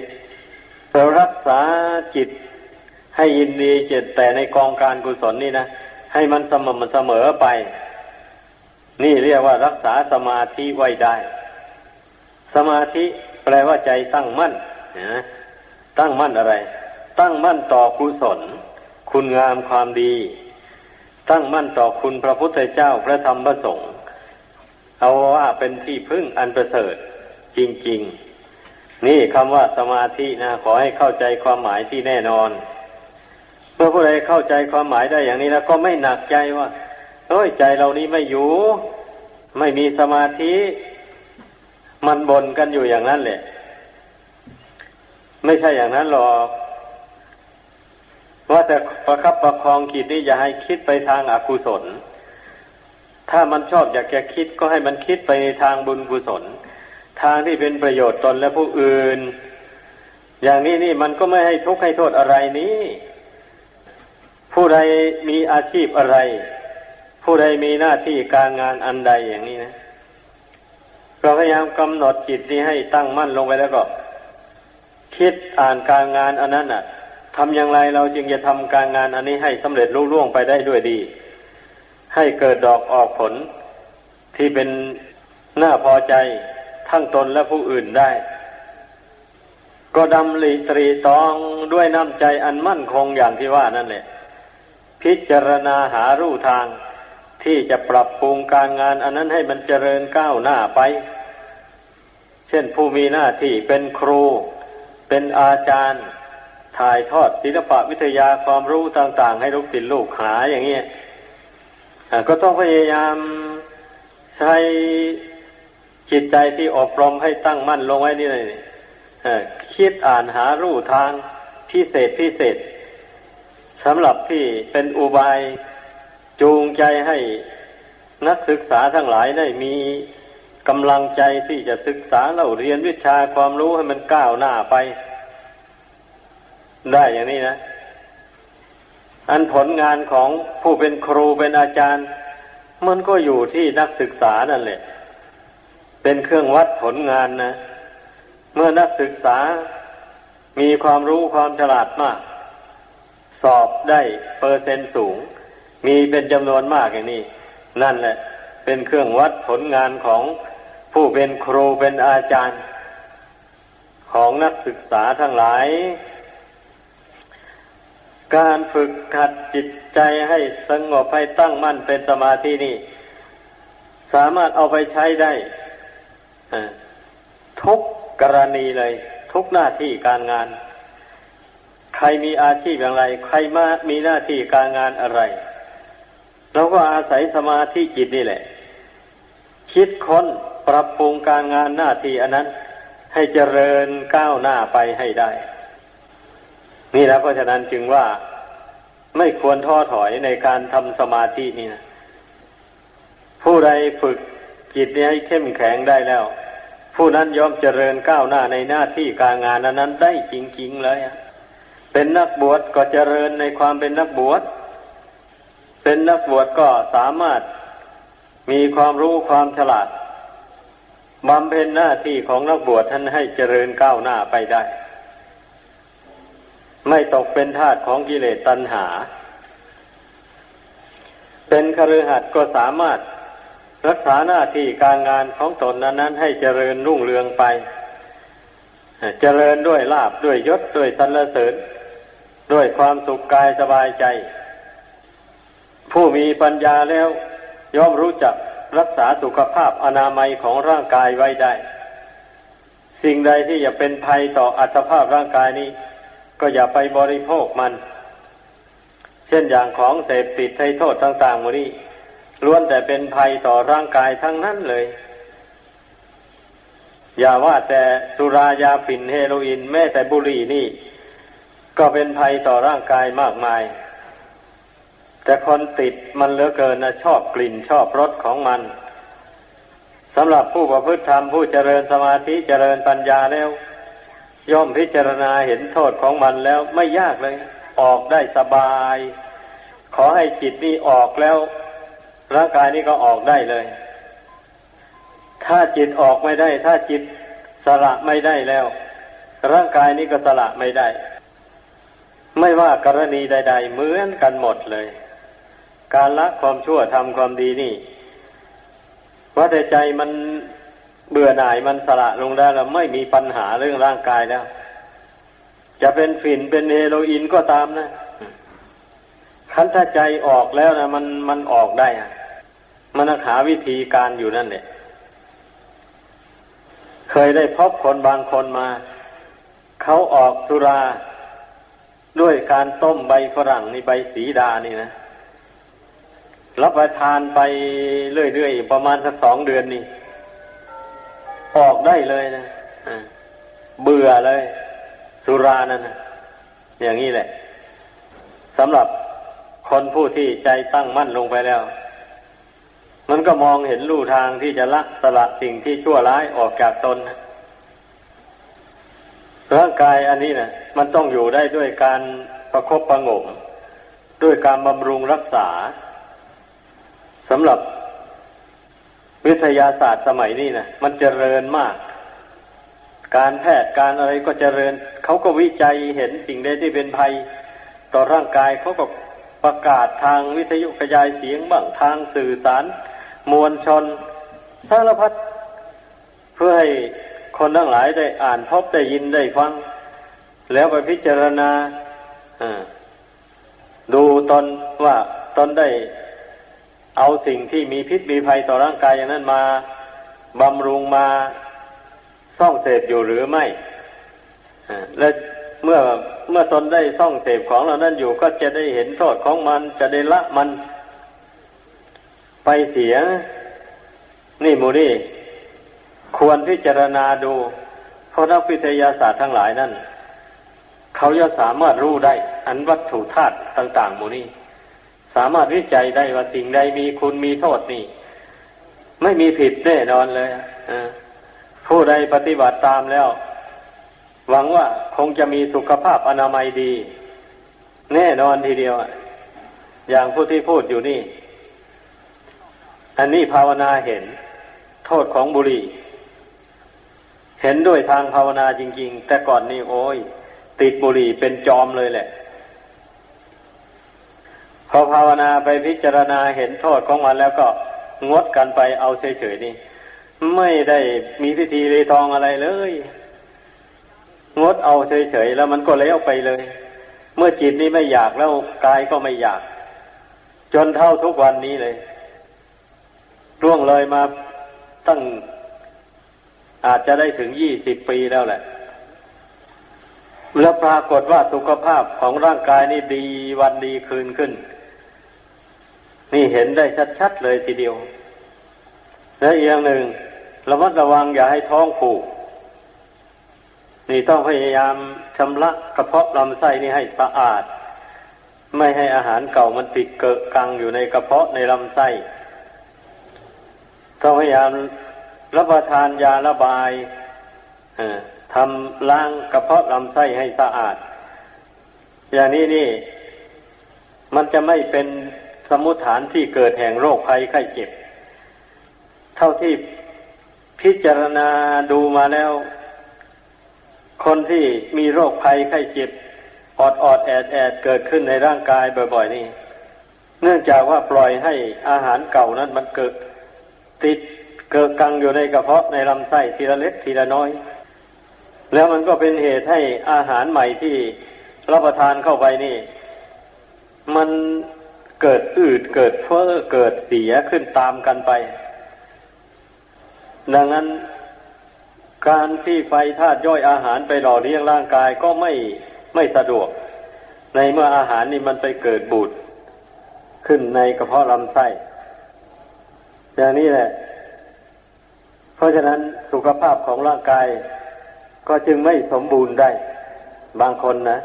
เรารักษาจิตให้ยินดีเจตแต่ในกองการกุศลนี่นะให้มันสม่ำเสมอไป นี่เรียกว่ารักษาสมาธิไว้ได้ สมาธิแปลว่าใจตั้งมั่นนะตั้งมั่นอะไร ตั้งมั่นต่อกุศล คุณงามความดี ตั้งมั่นต่อคุณพระพุทธเจ้าพระธรรมพระสงฆ์เอาว่าเป็นที่พึ่งอันประเสริฐจริง ๆ นี่คำว่าสมาธินะขอให้เข้าใจความหมายที่แน่นอน เมื่อผู้ใดเข้าใจความหมายได้อย่างนี้แล้วก็ไม่หนักใจว่าเอ้ยใจเรานี้ไม่อยู่ ไม่มีสมาธิ มันบ่นกันอยู่อย่างนั้นแหละ ไม่ใช่อย่างนั้นหรอก ว่าแต่ประคับประคองคิดนี่อย่าให้คิดไปทางอากุศล ถ้ามันชอบอยากจะคิดก็ให้มันคิดไปในทางบุญกุศล ทางที่เป็นประโยชน์ตนและผู้อื่น อย่างนี้นี่มันก็ไม่ให้ทุกข์ให้โทษอะไรนี้ ผู้ใดมีอาชีพอะไร ผู้ใดมีหน้าที่การงานอันใดอย่างนี้นะก็พยายามกำหนดจิตนี้ให้ตั้งมั่นลงไปแล้วก็ คิดอ่านการงานอันนั้นอะ ทำอย่างไรเราจึงจะทำการงานอันนี้ให้สำเร็จรุ่ร่วงไปได้ด้วยดี ให้เกิดดอกออกผลที่เป็นน้าพอใจทั้งตนและผู้อื่นได้ ก็ดำริตรีตองด้วยน้ำใจอันมั่นคงอย่างที่ว่านั่นแหละ พิจารณาหารูทางที่จะปรับปรุงการงานอันนั้นให้มันเจริญก้าวหน้าไป เช่นผู้มีหน้าที่เป็นครู เป็นอาจารย์ ถ่ายทอดศิลปะวิทยาความรู้ต่าง ๆ ให้ลูกศิษย์ลูกหาอย่างนี้ก็ต้องพยายามใช้จิตใจที่อบรมให้ตั้งมั่นลงไว้นี่เลยคิดอ่านหารูทางพิเศษพิเศษสำหรับที่เป็นอุบายจูงใจให้นักศึกษาทั้งหลายได้มีกำลังใจที่จะศึกษาเราเรียนวิชาความรู้ให้มันก้าวหน้าไป ได้อย่างนี้นะ อันผลงานของผู้เป็นครูเป็นอาจารย์ มันก็อยู่ที่นักศึกษานั่นแหละ เป็นเครื่องวัดผลงานนะ เมื่อนักศึกษามีความรู้ความฉลาดมาก สอบได้เปอร์เซ็นต์สูง มีเป็นจำนวนมากอย่างนี้ นั่นแหละ เป็นเครื่องวัดผลงานของผู้เป็นครูเป็นอาจารย์ ของนักศึกษาทั้งหลาย การฝึกขัดจิตใจให้สงบให้ตั้งมั่นเป็นสมาธินี่ สามารถเอาไปใช้ได้ทุกกรณีเลย ทุกหน้าที่การงาน ใครมีอาชีพอย่างไร ใครมามีหน้าที่การงานอะไรเราก็อาศัยสมาธิจิตนี่แหละ คิดค้นปรับปรุงการงานหน้าที่อันนั้น ให้เจริญก้าวหน้าไปให้ได้ นี่นะเพราะฉะนั้นจึงว่าไม่ควรท้อถอยในการทำสมาธินี่นะผู้ใดฝึกจิตนี้ให้เข้มแข็งได้แล้ว ผู้นั้นยอมเจริญก้าวหน้าในหน้าที่การงานนั้นได้จริงๆเลยอะเป็นนักบวชก็เจริญในความเป็นนักบวชเป็นนักบวชก็สามารถมีความรู้ความฉลาดบำเพ็ญหน้าที่ของนักบวชท่านให้เจริญก้าวหน้าไปได้ ไม่ตกเป็นทาสของกิเลสตัณหา เป็นคฤหัสถ์ก็สามารถรักษาหน้าที่การงานของตนนั้นให้เจริญรุ่งเรืองไป เจริญด้วยลาบด้วยยศด้วยสรรเสริญ ด้วยความสุขกายสบายใจ ผู้มีปัญญาแล้ว ย่อมรู้จักรักษาสุขภาพอนามัยของร่างกายไว้ได้ สิ่งใดที่จะเป็นภัยต่ออัตภาพร่างกายนี้ ก็อย่าไปบริโภคมัน เช่นอย่างของเสพติดให้โทษต่างๆมดนี้ล้วนแต่เป็นภัยต่อร่างกายทั้งนั้นเลย อย่าว่าแต่สุรายาฝิ่นเฮโรอีนแม้แต่บุหรี่นี่ ก็เป็นภัยต่อร่างกายมากมาย แต่คนติดมันเหลือเกินนะชอบกลิ่นชอบรสของมันสำหรับผู้ประพฤติธรรมผู้เจริญสมาธิเจริญปัญญาแล้ว ย่อมพิจารณาเห็นโทษของมันแล้วไม่ยากเลย ออกได้สบาย ขอให้จิตนี้ออกแล้ว ร่างกายนี้ก็ออกได้เลย ถ้าจิตออกไม่ได้ ถ้าจิตสละไม่ได้แล้ว ร่างกายนี้ก็สละไม่ได้ ไม่ว่ากรณีใด ๆ เหมือนกันหมดเลย การละความชั่วทำความดีนี่ว่าแต่ใจมัน เบื่อหน่ายมันสละลงได้แล้วไม่มีปัญหาเรื่องร่างกายแล้ว จะเป็นฝิ่นเป็นเฮโรอีนก็ตามนะคันถ้าใจออกแล้วนะมันมันออกได้อะมันหาวิธีการอยู่นั่นแหละเคยได้พบคนบางคนมา เขาออกสุราด้วยการต้มใบฝรั่งในใบสีดานี่นะรับประทานไปเรื่อยๆประมาณสักสองเดือนนี่ ออกได้เลยนะเบื่อเลย สุรานั่นนะอย่างนี้แหละสำหรับคนผู้ที่ใจตั้งมั่นลงไปแล้ว มันก็มองเห็นลู่ทางที่จะละสละสิ่งที่ชั่วร้ายออกจากตนร่างกายอันนี้นะมันต้องอยู่ได้ด้วยการประครบประงมด้วยการบำรุงรักษาสำหรับ วิทยาศาสตร์สมัยนี้นะมันเจริญมาก การแพทย์การอะไรก็เจริญ เขาก็วิจัยเห็นสิ่งใดที่เป็นภัย ต่อร่างกายเขาก็ประกาศทางวิทยุกระจายเสียงบ้างทางสื่อสาร มวลชนสารพัดเพื่อให้คนทั้งหลายได้อ่านพบได้ยินได้ฟัง แล้วไปพิจารณาดูตนว่าตนได้ เอาสิ่งที่มีพิษมีภัยต่อร่างกายอย่างนั้นมาบำรุงมาซ่องเสพอยู่หรือไม่ และเมื่อเมื่อตนได้ซ่องเสพของเหล่านั้นอยู่ก็จะได้เห็นโทษของมันจะได้ละมันไปเสีย นี่มูนี่ควรพิจารณาดู เพราะนักวิทยาศาสตร์ทั้งหลายนั่น เขาจะสามารถรู้ได้ อันวัตถุธาตุต่าง ๆ มูนี่ สามารถวิจัยได้ว่าสิ่งใดมีคุณมีโทษนี่ ไม่มีผิดแน่นอนเลยผู้ใดปฏิบัติตามแล้ว หวังว่าคงจะมีสุขภาพอนามัยดี แน่นอนทีเดียวอย่างผู้ที่พูดอยู่นี่ อันนี้ภาวนาเห็น โทษของบุหรี่ เห็นด้วยทางภาวนาจริง ๆ แต่ก่อนนี่โอ้ยติดบุหรี่เป็นจอมเลยแหละ พอภาวนาไปพิจารณาเห็นโทษของมันแล้วก็งดกันไปเอาเฉยๆนี่ ไม่ได้มีพิธีรีทองอะไรเลย งดเอาเฉยๆแล้วมันก็เล้วไปเลย เมื่อจิตนี้ไม่อยากแล้วกายก็ไม่อยาก จนเท่าทุกวันนี้เลยร่วงเลยมาตั้งอาจจะได้ถึงยี่สิบปีแล้วแหละ แล้วปรากฏว่าสุขภาพของร่างกายนี่ดีวันดีคืนขึ้น นี่เห็นได้ชัดๆเลยทีเดียว และอีกอย่างหนึ่งระมัดระวังอย่าให้ท้องผูก นี่ต้องพยายามชำระกระเพาะลำไส้นี่ให้สะอาด ไม่ให้อาหารเก่ามันติดเกะกังอยู่ในกระเพาะในลำไส้ต้องพยายามรับประทานยาระบาย ทำล้างกระเพาะลำไส้ให้สะอาด อย่างนี้นี่ มันจะไม่เป็นสมุฐานที่เกิดแห่งโรคภัยไข้เจ็บ เท่าที่พิจารณาดูมาแล้ว คนที่มีโรคภัยไข้เจ็บออดออดแอดแอดเกิดขึ้นในร่างกายบ่อยๆ นี่ เนื่องจากว่าปล่อยให้อาหารเก่านั้นมันเกิดติดเกิดกังอยู่ในกระเพาะในลำไส้ทีละเล็กทีละน้อย แล้วมันก็เป็นเหตุให้อาหารใหม่ที่รับประทานเข้าไปนี่ มันเกิดอืดเกิดเฟ้อเกิดเสียขึ้นตามกันไป ดังนั้นการที่ไฟธาตุย่อยอาหารไปหล่อเลี้ยงร่างกายก็ไม่ไม่สะดวก ในเมื่ออาหารนี่มันไปเกิดบูดขึ้นในกระเพาะลำไส้อย่างนี้แหละ เพราะฉะนั้นสุขภาพของร่างกาย ก็จึงไม่สมบูรณ์ได้ บางคนนะ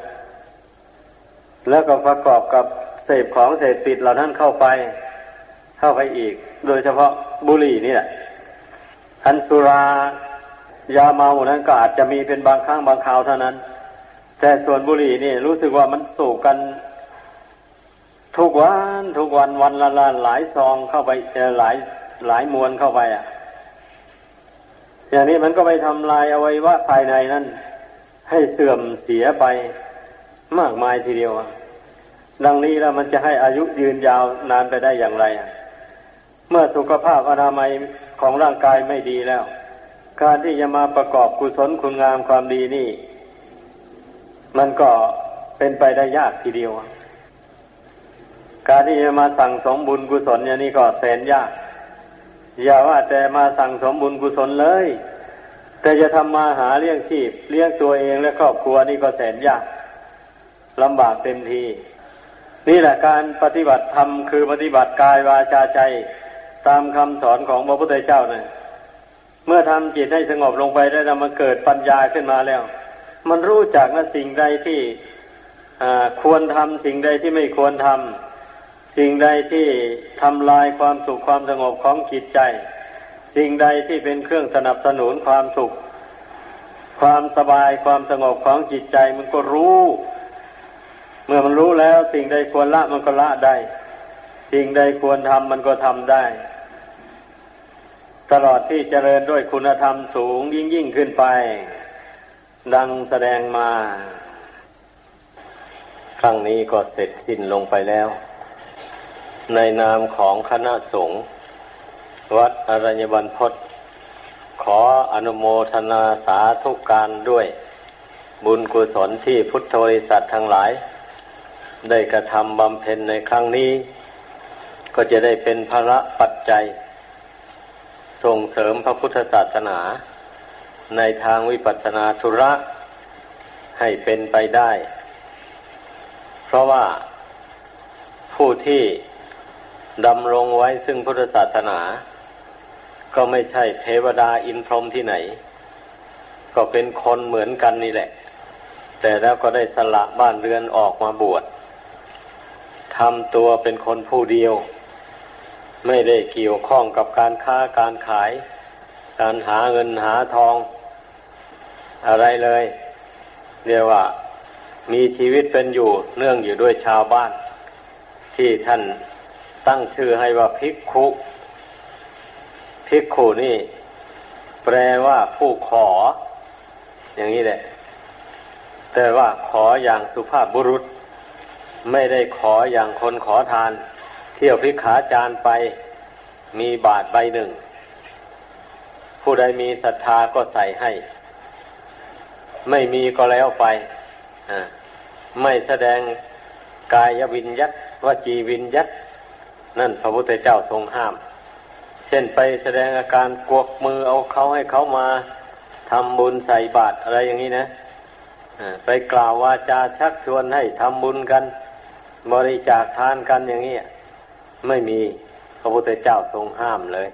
แล้วก็ประกอบกับเสพของเสพติดเหล่านั้นเข้าไป เข้าไปอีก โดยเฉพาะบุหรี่นี่แหละอันสุรายาเมานั้นก็อาจจะมีเป็นบางครั้งบางคราวเท่านั้น แต่ส่วนบุหรี่นี่ รู้สึกว่ามันสูบกัน ทุกวัน ทุกวันวันละละหลายซองเข้าไปหลายหลายมวนเข้าไปอะ อย่างนี้มันก็ไปทำลายอวัยวะภายในนั้น ให้เสื่อมเสียไปมากมายทีเดียวดังนี้แล้วมันจะให้อายุยืนยาวนานไปได้อย่างไร เมื่อสุขภาพอนามัยของร่างกายไม่ดีแล้ว การที่จะมาประกอบกุศลคุณงามความดีนี่ มันก็เป็นไปได้ยากทีเดียว การที่จะมาสั่งสมบุญกุศลอย่างนี้ก็แสนยาก อย่าว่าแต่มาสั่งสมบุญกุศลเลย แต่จะทำมาหาเลี้ยงชีพ เลี้ยงตัวเองและครอบครัวนี่ก็แสนยากลำบากเต็มที นี่แหละการปฏิบัติธรรมคือปฏิบัติกายวาจาใจ ตามคำสอนของพระพุทธเจ้าเนะี่ยเมื่อทำจิตให้สงบลงไปได้แล้วมันเกิดปัญญาขึ้นมาแล้ว มันรู้จักนะสิ่งใดที่ควรทำสิ่งใดที่ไม่ควรทำ สิ่งใดที่ทำลายความสุขความสงบของจิตใจ สิ่งใดที่เป็นเครื่องสนับสนุนความสุข ความสบายความสงบของจิตใจมันก็รู้ เมื่อมันรู้แล้ว สิ่งใดควรละมันก็ละได้ สิ่งใดควรทำมันก็ทำได้ ตลอดที่เจริญด้วยคุณธรรมสูงยิ่งยิ่งขึ้นไป ดังแสดงมา ครั้งนี้ก็เสร็จสิ้นลงไปแล้ว ในนามของคณะสงฆ์วัดอรัญญบันพศขออนุโมทนาสาธุการด้วย บุญกุศลที่พุทธบริษัททั้งหลาย ได้กระทำบำเพ็ญในครั้งนี้ ก็จะได้เป็นภาระปัจจัย ส่งเสริมพระพุทธศาสนา ในทางวิปัสสนาธุระให้เป็นไปได้ เพราะว่าผู้ที่ ดำรงไว้ซึ่งพุทธศาสนา ก็ไม่ใช่เทวดาอินพรหมที่ไหน ก็เป็นคนเหมือนกันนี่แหละ แต่แล้วก็ได้สละบ้านเรือนออกมาบวชทำตัวเป็นคนผู้เดียว ไม่ได้เกี่ยวข้องกับการค้าการขาย การหาเงินหาทอง อะไรเลย เรียกว่ามีชีวิตเป็นอยู่เนื่องอยู่ด้วยชาวบ้าน ที่ท่าน ตั้งชื่อให้ว่าภิกขุภิกขุนี่ แปลว่าผู้ขอ อย่างนี้แหละ แต่ว่าขออย่างสุภาพบุรุษ ไม่ได้ขออย่างคนขอทาน เที่ยวพิขาจารไป มีบาทใบหนึ่ง ผู้ใดมีศรัทธาก็ใส่ให้ ไม่มีก็แล้วไปไม่แสดงกายวินยัตวจีวินยัต นั่นพระพุทธเจ้าทรงห้าม เช่นไปแสดงอาการกวกมือเอาเขาให้เขามาทำบุญใส่บาตรอะไรอย่างนี้นะไปกล่าววาจาชักชวนให้ทำบุญกัน บริจาคทานกันอย่างนี้ไม่มีพระพุทธเจ้าทรงห้ามเลย